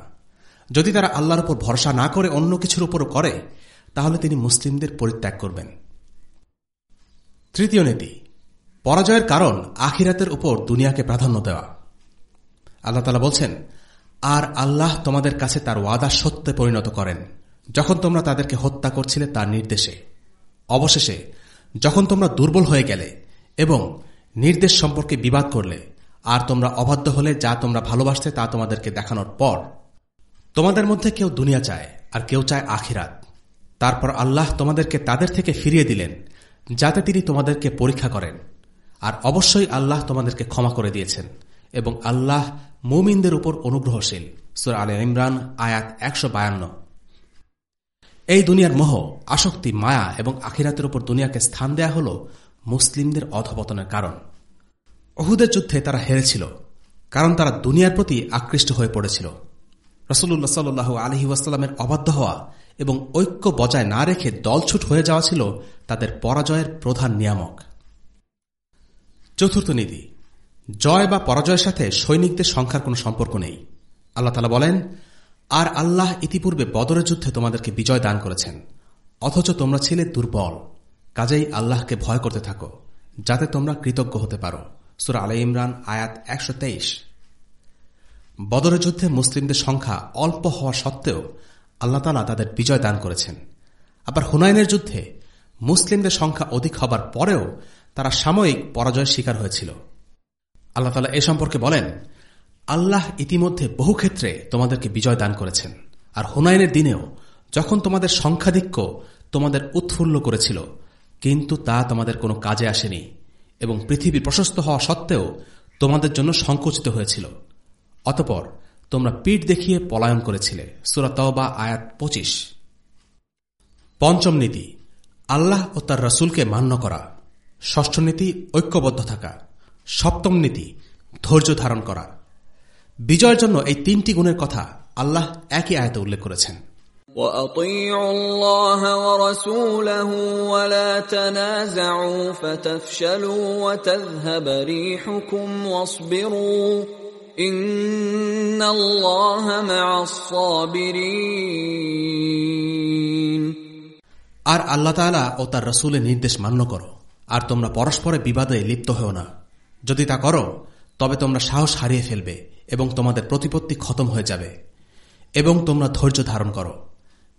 B: যদি তারা আল্লাহর উপর ভরসা না করে অন্য কিছুর উপরও করে, তাহলে তিনি মুসলিমদের পরিত্যাগ করবেন। তৃতীয় নীতি, পরাজয়ের কারণ আখিরাতের উপর দুনিয়াকে প্রাধান্য দেওয়া। আল্লাহ তালা বলছেন, আর আল্লাহ তোমাদের কাছে তার ওয়াদা সত্যে পরিণত করেন। যখন তোমরা তাদেরকে হত্যা করছিলে তার নির্দেশে। অবশেষে, যখন তোমরা দুর্বল হয়ে গেলে এবং নির্দেশ সম্পর্কে বিবাদ করলে, আর তোমরা অবাধ্য হলে যা তোমরা ভালোবাসতে তা তোমাদেরকে দেখানোর পর, তোমাদের মধ্যে কেউ দুনিয়া চায় আর কেউ চায় আখিরাত। তারপর আল্লাহ তোমাদেরকে তাদের থেকে ফিরিয়ে দিলেন, যাতে তিনি তোমাদেরকে পরীক্ষা করেন। আর অবশ্যই আল্লাহ তোমাদেরকে ক্ষমা করে দিয়েছেন এবং আল্লাহ মুমিনদের উপর অনুগ্রহশীল। সুর আল ইমরান, আয়াত একশো বায়ান্ন। এই দুনিয়ার মোহ, আসক্তি, মায়া এবং আখিরাতের উপর দুনিয়াকে স্থান দেয়া হল মুসলিমদের অধপতনের কারণ। অহুদের যুদ্ধে তারা হেরেছিল, কারণ তারা দুনিয়ার প্রতি আকৃষ্ট হয়ে পড়েছিল। রসুল্লাহ সাল্লু আলহি ওয়াসাল্লামের অবাধ্য হওয়া এবং ঐক্য বজায় না রেখে দলছুট হয়ে যাওয়া ছিল তাদের পরাজয়ের প্রধান নিয়ামক। চতুর্থ নীতি, জয় বা পরাজয়ের সাথে সৈনিকদের সংখ্যার কোনো সম্পর্ক নেই। আল্লাহ বলেন আর আল্লাহ ইতিপূর্বে বদরের যুদ্ধে তোমাদেরকে বিজয় দান করেছেন। অথচ তোমরা ছিলে দুর্বল। কাজেই আল্লাহকে ভয় করতে থাকো, যাতে তোমরা কৃতজ্ঞ হতে পারো। সুরা আলাই ইমরান, আয়াত একশো তেইশ। বদরের যুদ্ধে মুসলিমদের সংখ্যা অল্প হওয়া সত্ত্বেও আল্লাহ তালা তাদের বিজয় দান করেছেন। আবার হুনায়নের যুদ্ধে মুসলিমদের সংখ্যা অধিক হবার পরেও তারা সাময়িক পরাজয়ের শিকার হয়েছিল। আল্লাহ তালা এ সম্পর্কে বলেন আল্লাহ ইতিমধ্যে বহু ক্ষেত্রে তোমাদেরকে বিজয় দান করেছেন। আর হুনায়নের দিনেও যখন তোমাদের সংখ্যাধিক্য তোমাদের উৎফুল্ল করেছিল, কিন্তু তা তোমাদের কোনো কাজে আসেনি এবং পৃথিবী প্রশস্ত হওয়া সত্ত্বেও তোমাদের জন্য সংকুচিত হয়েছিল। অতপর তোমরা পিঠ দেখিয়ে পলায়ন করেছিলে সুরাতবা আয়াত পঁচিশ। পঞ্চম নীতি, আল্লাহ ও তার রসুলকে মান্য করা। ষষ্ঠ নীতি, ঐক্যবদ্ধ থাকা। সপ্তম নীতি, ধৈর্য ধারণ করা। বিজয়ের জন্য এই তিনটি গুণের কথা আল্লাহ একই আয়তে উল্লেখ করেছেন
C: وأطيعوا الله ورسوله ولا تنازعوا فتفشلوا وتذهب ريحكم واصبروا إن الله مع الصابرين
B: আর আল্লাহ তাআলা ও তার রসুলের নির্দেশ মান্য করো আর তোমরা পরস্পরে বিবাদে লিপ্ত হও না যদি তা করো তবে তোমরা সাহস হারিয়ে ফেলবে এবং তোমাদের প্রতিপত্তি খতম হয়ে যাবে। এবং তোমরা ধৈর্য ধারণ করো।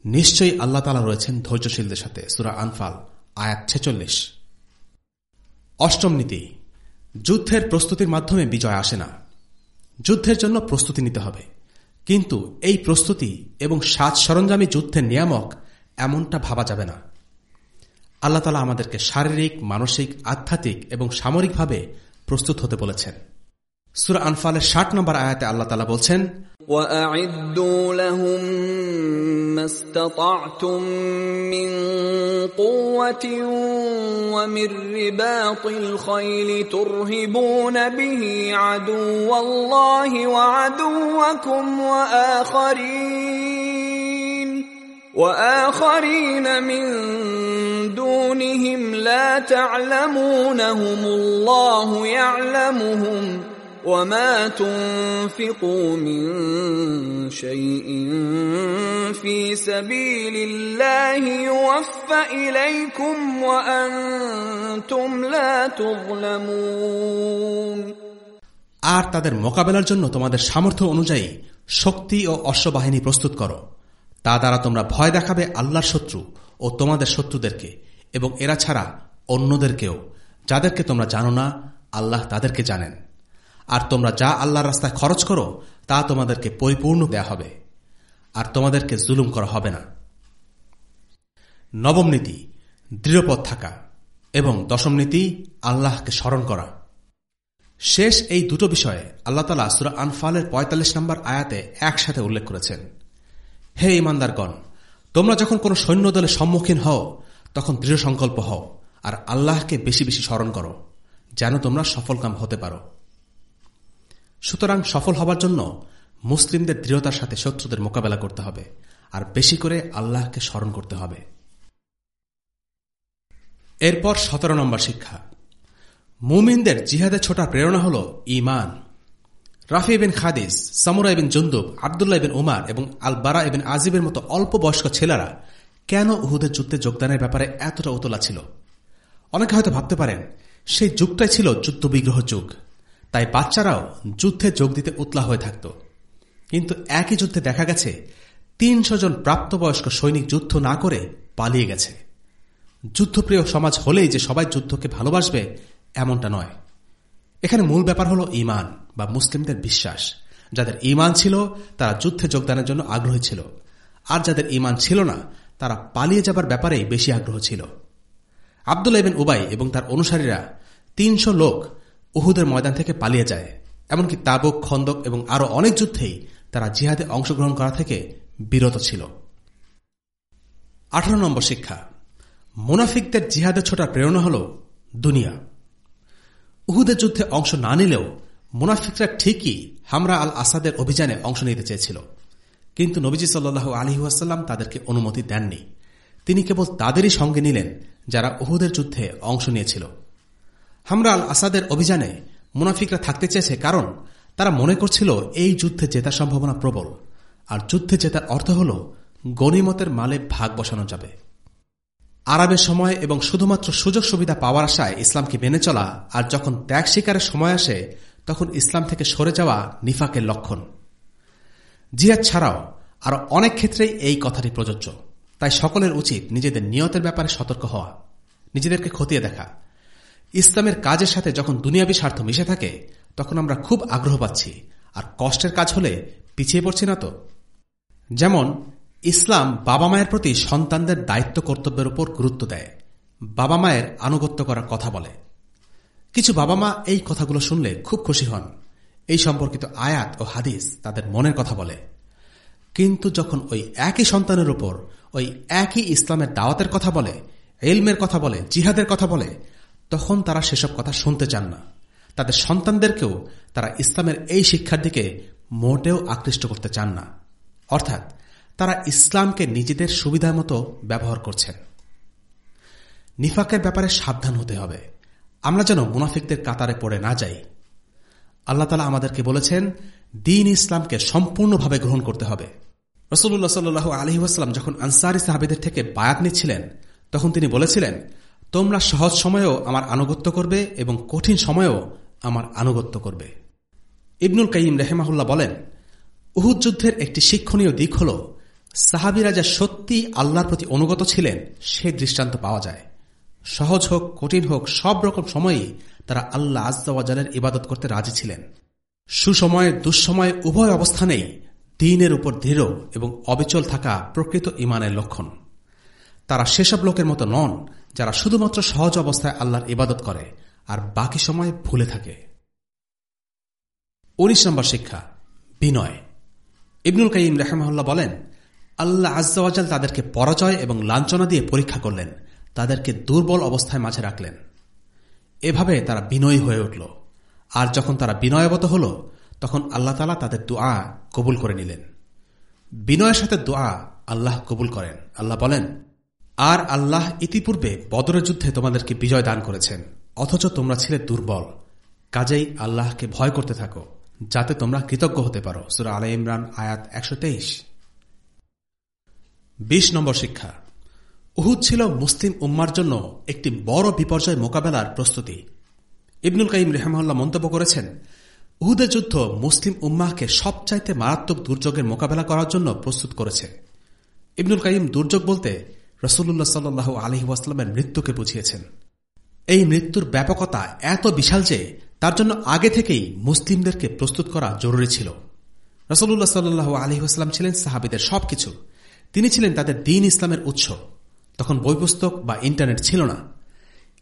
B: নিশ্চয়ই আল্লাহ তালা রয়েছেন ধৈর্যশীলদের সাথে। সুরা আনফাল, আয়াত ছেচল্লিশ। অষ্টম নীতি, যুদ্ধের প্রস্তুতির মাধ্যমে বিজয় আসে না। যুদ্ধের জন্য প্রস্তুতি নিতে হবে। কিন্তু এই প্রস্তুতি এবং সাজ সরঞ্জামী যুদ্ধের নিয়ামক এমনটা ভাবা যাবে না। আল্লাহ তালা আমাদেরকে শারীরিক, মানসিক, আধ্যাত্মিক এবং সামরিকভাবে প্রস্তুত হতে বলেছেন। সুরা আনফালের ষাট নম্বর আয়াতে আল্লাহ তালা বলছেন
C: وأعدوا لهم ما استطعتم من قوة ومن رباط الخيل ترهبون به عدو الله وعدوكم وآخرين وآخرين من دونهم لا تعلمونهم الله يعلمهم وما تنفقوا من شيء في سبيل الله يوفى إليكم وأنتم لا تظلمون
B: আর তাদের মোকাবেলার জন্য তোমাদের সামর্থ্য অনুযায়ী শক্তি ও অশ্ববাহিনী প্রস্তুত করো তা দ্বারা তোমরা ভয় দেখাবে আল্লাহর শত্রু ও তোমাদের শত্রুদেরকে এবং এরা ছাড়া অন্যদেরকেও যাদেরকে তোমরা জানো না আল্লাহ তাদেরকে জানেন আর তোমরা যা আল্লাহর রাস্তায় খরচ করো, তা তোমাদেরকে পরিপূর্ণ দেয়া হবে। আর তোমাদেরকে জুলুম করা হবে না। নবম নীতি দৃঢ়পথ থাকা এবং দশম নীতি, আল্লাহকে স্মরণ করা। শেষ এই দুটো বিষয়ে আল্লাহ তালা সুরা আনফালের ৪৫ নম্বর আয়াতে একসাথে উল্লেখ করেছেন। হে ইমানদারগণ তোমরা যখন কোনো সৈন্য দলের সম্মুখীন হও, তখন দৃঢ় সংকল্প হও, আর আল্লাহকে বেশি বেশি স্মরণ করো, যেন তোমরা সফলকাম হতে পারো। সুতরাং সফল হবার জন্য মুসলিমদের দৃঢ়তার সাথে শত্রুদের মোকাবেলা করতে হবে, আর বেশি করে আল্লাহকে স্মরণ করতে হবে। এরপর সতেরো নম্বর শিক্ষা। মুমিনদের জিহাদে ছোটা প্রেরণা হল ইমান রাফি বিন খাদিস, সামুরা বিন জুন্দুব, আবদুল্লাহ বিন উমার এবং আল বারা বিন আজিবের মতো অল্প বয়স্ক ছেলেরা কেন উহুদের যুদ্ধে যোগদানের ব্যাপারে এতটা উতলা ছিল? অনেকে হয়তো ভাবতে পারেন, সেই যুগটাই ছিল যুদ্ধবিগ্রহ যুগ। তাই বাচ্চারাও যুদ্ধে যোগ দিতে উতলা হয়ে থাকত। কিন্তু একই যুদ্ধে দেখা গেছে, তিনশো জন প্রাপ্তবয়স্ক সৈনিক যুদ্ধ না করে পালিয়ে গেছে। যুদ্ধপ্রিয় সমাজ হলেই যে সবাই যুদ্ধকে ভালোবাসবে, এমনটা নয়। এখানে মূল ব্যাপার হল ইমান বা মুসলিমদের বিশ্বাস। যাদের ইমান ছিল, তারা যুদ্ধে যোগদানের জন্য আগ্রহী ছিল। আর যাদের ইমান ছিল না, তারা পালিয়ে যাবার ব্যাপারেই বেশি আগ্রহ ছিল। আবদুল এবেন উবাই এবং তার অনুসারীরা তিনশো লোক উহুদের ময়দান থেকে পালিয়ে যায়। এমনকি তাবুক, খন্দক এবং আরও অনেক যুদ্ধেই তারা জিহাদে অংশগ্রহণ করা থেকে বিরত ছিল। আঠারো নম্বর শিক্ষা। মুনাফিকদের জিহাদে ছোটার প্রেরণা হল দুনিয়া। উহুদের যুদ্ধে অংশ না নিলেও মুনাফিকরা ঠিকই হামরা আল আসাদের অভিযানে অংশ নিতে চেয়েছিল। কিন্তু নবীজি সাল্লু আলহিহাস্লাম তাদেরকে অনুমতি দেননি। তিনি কেবল তাদেরই সঙ্গে নিলেন যারা উহুদের যুদ্ধে অংশ নিয়েছিল। হামরা আল আসাদের অভিযানে মুনাফিকরা থাকতে চেয়েছে কারণ তারা মনে করছিল এই যুদ্ধে জেতার সম্ভাবনা প্রবল। আর যুদ্ধে জেতার অর্থ হল গণিমতের মালে ভাগ বসানো যাবে। আরামের সময় এবং শুধুমাত্র সুযোগ সুবিধা পাওয়ার আশায় ইসলামকে মেনে চলা আর যখন ত্যাগ শিকারের সময় আসে, তখন ইসলাম থেকে সরে যাওয়া নিফাকের লক্ষণ। জিহাদ ছাড়াও আরও অনেক ক্ষেত্রেই এই কথাটি প্রযোজ্য। তাই সকলের উচিত নিজেদের নিয়তের ব্যাপারে সতর্ক হওয়া, নিজেদেরকে খতিয়ে দেখা। ইসলামের কাজের সাথে যখন দুনিয়াবি স্বার্থ মিশে থাকে, তখন আমরা খুব আগ্রহ পাচ্ছি। আর কষ্টের কাজ হলে পিছিয়ে পড়ছি না তো। যেমন, ইসলাম বাবা মায়ের প্রতি সন্তানদের দায়িত্ব কর্তব্যের উপর গুরুত্ব দেয়। বাবা মায়ের আনুগত্য করার কথা বলে। কিছু বাবা মা এই কথাগুলো শুনলে খুব খুশি হন। এই সম্পর্কিত আয়াত ও হাদিস তাদের মনের কথা বলে। কিন্তু যখন ওই একই সন্তানের উপর, ওই একই ইসলামের দাওয়াতের কথা বলে এলমের কথা বলে, জিহাদের কথা বলে তখন তারা সেসব কথা শুনতে চান না। তাদের সন্তানদেরকেও তারা ইসলামের এই শিক্ষার দিকে মোটেও আকৃষ্ট করতে চান না। অর্থাৎ, তারা ইসলামকে নিজেদের সুবিধা মতো ব্যবহার করছেন। নিফাকের ব্যাপারে সাবধান হতে হবে। আমরা যেন মুনাফিকদের কাতারে পড়ে না যাই। আল্লাহ তালা আমাদেরকে বলেছেন, দিন ইসলামকে সম্পূর্ণভাবে গ্রহণ করতে হবে। রসুল্লাহ সাল্লু আলহিহাস্লাম যখন আনসারি সাহাবিদের থেকে বায়াত নিচ্ছিলেন, তখন তিনি বলেছিলেন তোমরা সহজ সময়েও আমার আনুগত্য করবে এবং কঠিন সময়েও আমার আনুগত্য করবে। ইবনুল কাইম রেহেমাহুল্লাহ বলেন, উহুদ যুদ্ধের একটি শিক্ষণীয় দিক হল, সাহাবিরা যা সত্যি আল্লাহর প্রতি অনুগত ছিলেন সে দৃষ্টান্ত পাওয়া যায়। সহজ হোক, কঠিন হোক, সব রকম সময়েই তারা আল্লাহ আজালের ইবাদত করতে রাজি ছিলেন। সুসময়ে, দুঃসময়ে, উভয় অবস্থানেই দিনের উপর দৃঢ় এবং অবিচল থাকা প্রকৃত ইমানের লক্ষণ। তারা সেসব লোকের মতো নন যারা শুধুমাত্র সহজ অবস্থায় আল্লাহর ইবাদত করে আর বাকি সময় ভুলে থাকে। উনিশ নম্বর শিক্ষা, বিনয়। ইবনুল কাইম রেহমাল্লাহ বলেন, আল্লাহ আজ্জাওয়াজাল তাদেরকে পরাজয় এবং লাঞ্ছনা দিয়ে পরীক্ষা করলেন, তাদেরকে দুর্বল অবস্থায় মাঝে রাখলেন। এভাবে তারা বিনয়ী হয়ে উঠল। আর যখন তারা বিনয়বত হল, তখন আল্লাহ তালা তাদের দোয়া কবুল করে নিলেন। বিনয়ের সাথে দোয়া আল্লাহ কবুল করেন। আল্লাহ বলেন আর আল্লাহ ইতিপূর্বে বদরের যুদ্ধে তোমাদেরকে বিজয় দান করেছেন। অথচ তোমরা ছিলে দুর্বল। কাজেই আল্লাহকে ভয় করতে থাকো, যাতে তোমরা কৃতজ্ঞ হতে পারো। সুরা আলাই ইমরান, আয়াত একশো তেইশ। বিশ নম্বর শিক্ষা। উহুদ ছিল মুসলিম উম্মার জন্য একটি বড় বিপর্যয় মোকাবেলার প্রস্তুতি। ইবনুল কাইম রেহমাল্লাহ মন্তব্য করেছেন, উহুদের যুদ্ধ মুসলিম উম্মাহকে সবচাইতে মারাত্মক দুর্যোগের মোকাবেলা করার জন্য প্রস্তুত করেছে। ইবনুল কাইম দুর্যোগ বলতে রসুল্লাহ সাল্লু আলহিউসলামের মৃত্যুকে বুঝিয়েছেন। এই মৃত্যুর ব্যাপকতা এত বিশাল যে তার জন্য আগে থেকেই মুসলিমদেরকে প্রস্তুত করা জরুরি ছিল। রসুল্লাহ সাল্লু আলহিহাস্লাম ছিলেন সাহাবিদের সবকিছু। তিনি ছিলেন তাদের দিন ইসলামের উৎস। তখন বই পুস্তক বা ইন্টারনেট ছিল না।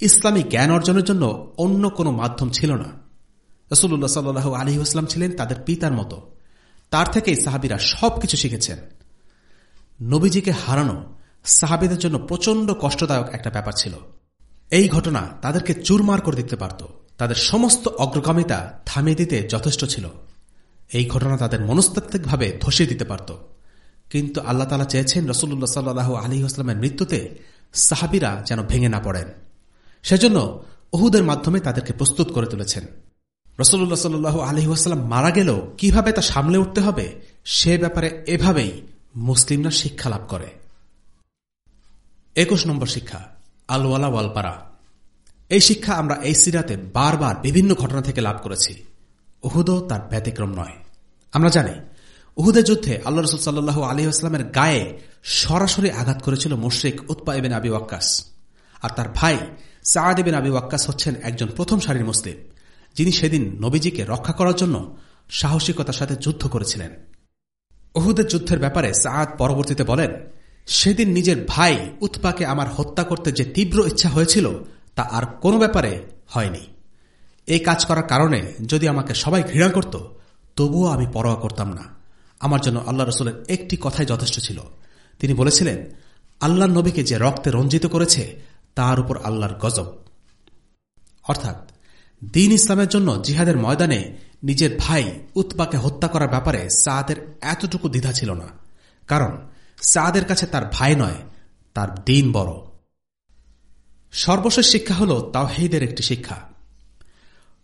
B: ইসলামী জ্ঞান অর্জনের জন্য অন্য কোনো মাধ্যম ছিল না। রসুল্লাহ সাল্লু আলহিহাস্লাম ছিলেন তাদের পিতার মতো। তার থেকেই সাহাবিরা সবকিছু শিখেছেন। নবীজিকে হারানো সাহাবিদের জন্য প্রচণ্ড কষ্টদায়ক একটা ব্যাপার ছিল। এই ঘটনা তাদেরকে চুরমার করে দিতে পারত। তাদের সমস্ত অগ্রগামিতা থামিয়ে দিতে যথেষ্ট ছিল। এই ঘটনা তাদের মনস্তাত্ত্বিকভাবে ধসিয়ে দিতে পারত। কিন্তু আল্লাহ তালা চেয়েছেন রসুল্লাহ সাল্লাহ আলী আসলামের মৃত্যুতে সাহাবিরা যেন ভেঙে না পড়েন। সেজন্য অহুদের মাধ্যমে তাদেরকে প্রস্তুত করে তুলেছেন। রসুল্লাহ সাল্লু আলহিহাস্লাম মারা গেলেও কীভাবে তা সামলে উঠতে হবে, সে ব্যাপারে এভাবেই মুসলিমরা শিক্ষা লাভ করে। একুশ নম্বর শিক্ষা, আলওয়ালা ওয়ালপাড়া। এই শিক্ষা আমরা এই সিরাতে বারবার বিভিন্ন ঘটনা থেকে লাভ করেছি। উহুদও তার ব্যতিক্রম নয়। আমরা জানি, উহুদের যুদ্ধে আল্লাহ রসুল সাল্লু আসলামের গায়ে সরাসরি আঘাত করেছিল মুশ্রিক উৎপা এবেন আবি ওয়াক্কাস। আর তার ভাই সাদ এবেন আবি ওয়াক্কাস হচ্ছেন একজন প্রথম সারির মুসলিম, যিনি সেদিন নবীজিকে রক্ষা করার জন্য সাহসিকতার সাথে যুদ্ধ করেছিলেন। উহুদের যুদ্ধের ব্যাপারে সাদ পরবর্তীতে বলেন সেদিন নিজের ভাই উৎপাকে আমার হত্যা করতে যে তীব্র ইচ্ছা হয়েছিল, তা আর কোনো ব্যাপারে হয়নি। এই কাজ করার কারণে যদি আমাকে সবাই ঘৃণা করত, তবুও আমি পরোয়া করতাম না। আমার জন্য আল্লাহ রসুলের একটি কথাই যথেষ্ট ছিল। তিনি বলেছিলেন, আল্লাহ নবীকে যে রক্তে রঞ্জিত করেছে, তার উপর আল্লাহর গজব। অর্থাৎ, দিন ইসলামের জন্য জিহাদের ময়দানে নিজের ভাই উৎপাকে হত্যা করার ব্যাপারে সাদের এতটুকু দ্বিধা ছিল না। কারণ সাদের কাছে তার ভাই নয়, তার দিন বড়। সর্বশেষ শিক্ষা হল তাওহিদের একটি শিক্ষা।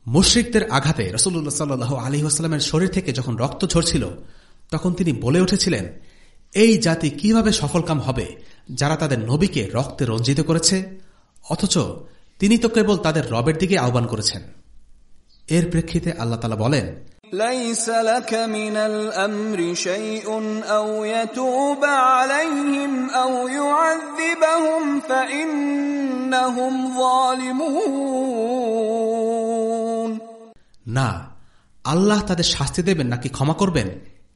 B: মুশ্রিকদের আঘাতে রসুল্লাহ সাল্লু আলী আসলামের শরীর থেকে যখন রক্ত ঝরছিল, তখন তিনি বলে উঠেছিলেন, এই জাতি কীভাবে সফলকাম হবে যারা তাদের নবীকে রক্তে রঞ্জিত করেছে? অথচ তিনি তো কেবল তাদের রবের দিকে আহ্বান করেছেন। এর প্রেক্ষিতে আল্লাহ বলেন
C: ليس لك من الأمر شيء أو يتوب عليهم أو يعذبهم فإنهم ظالمون
B: না আল্লাহ তাদের শাস্তি দেবেন নাকি ক্ষমা করবেন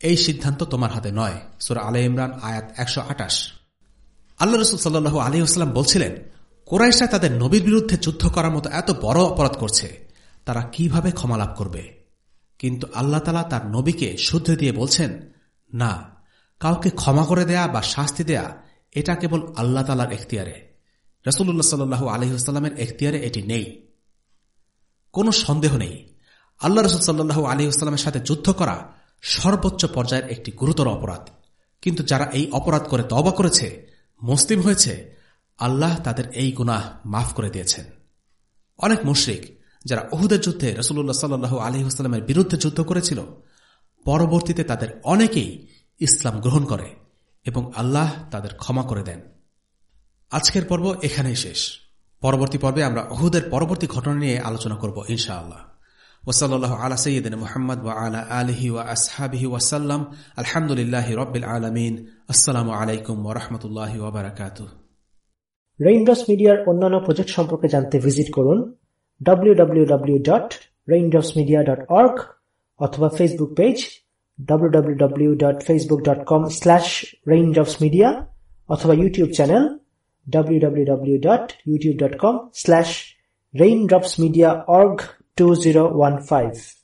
B: এই সিদ্ধান্ত তোমার হাতে নয় সুরা আলে ইমরান আয়াত একশো আটাশ আল্লাহ রসুল সাল্লু আলহিহাস্লাম বলছিলেন কোরাইশরা তাদের নবীর বিরুদ্ধে যুদ্ধ করার মতো এত বড় অপরাধ করছে তারা কিভাবে ক্ষমা লাভ করবে কিন্তু আল্লাহ তালা তার নবীকে শুদ্ধ দিয়ে বলছেন, না, কাউকে ক্ষমা করে দেয়া বা শাস্তি দেয়া, এটা কেবল আল্লাহ তালার এখতিয়ারে। রসুল্লাহ সাল্লু আলহিহাস্লামের এখতিয়ারে এটি নেই। কোনো সন্দেহ নেই। আল্লাহ রসুল সাল্লু আলহিহাস্লামের সাথে যুদ্ধ করা সর্বোচ্চ পর্যায়ের একটি গুরুতর অপরাধ। কিন্তু যারা এই অপরাধ করে তবা করেছে, মুসলিম হয়েছে, আল্লাহ তাদের এই গুনাহ মাফ করে দিয়েছেন। অনেক মুশ্রিক যারা অহুদের যুদ্ধে রসুল্লাহ সাল্লু আলহিহাস্লামের বিরুদ্ধে যুদ্ধ করেছিল, পরবর্তীতে তাদের অনেকেই ইসলাম গ্রহণ করে এবং আল্লাহ তাদের ক্ষমা করে দেন। আজকের পর্ব এখানেই শেষ। পরবর্তী পর্বে আমরা অহুদের পরবর্তী ঘটনা নিয়ে আলোচনা করব ইনশাআল্লাহ। ওসল্লাহ আলা সঈদিন মোহাম্মদ ওয়া আলা আলহি ওয়া আসহাবিহি ওয়াসাল্লাম আলহামদুলিল্লাহ রবিল আলমিন। আসসালামু আলাইকুম ওরহমতুল্লাহ ওবরাকাতুহ
A: রেইনড্রপস মিডিয়ার অন্যান্য প্রজেক্ট সম্পর্কে জানতে ভিজিট করুন। www.raindropsmedia.org অথবা ফেসবুক পেজ www.facebook.com/raindropsmedia অথবা ইউটিউব চ্যানেল www.youtube.com/raindropsmediaorg2015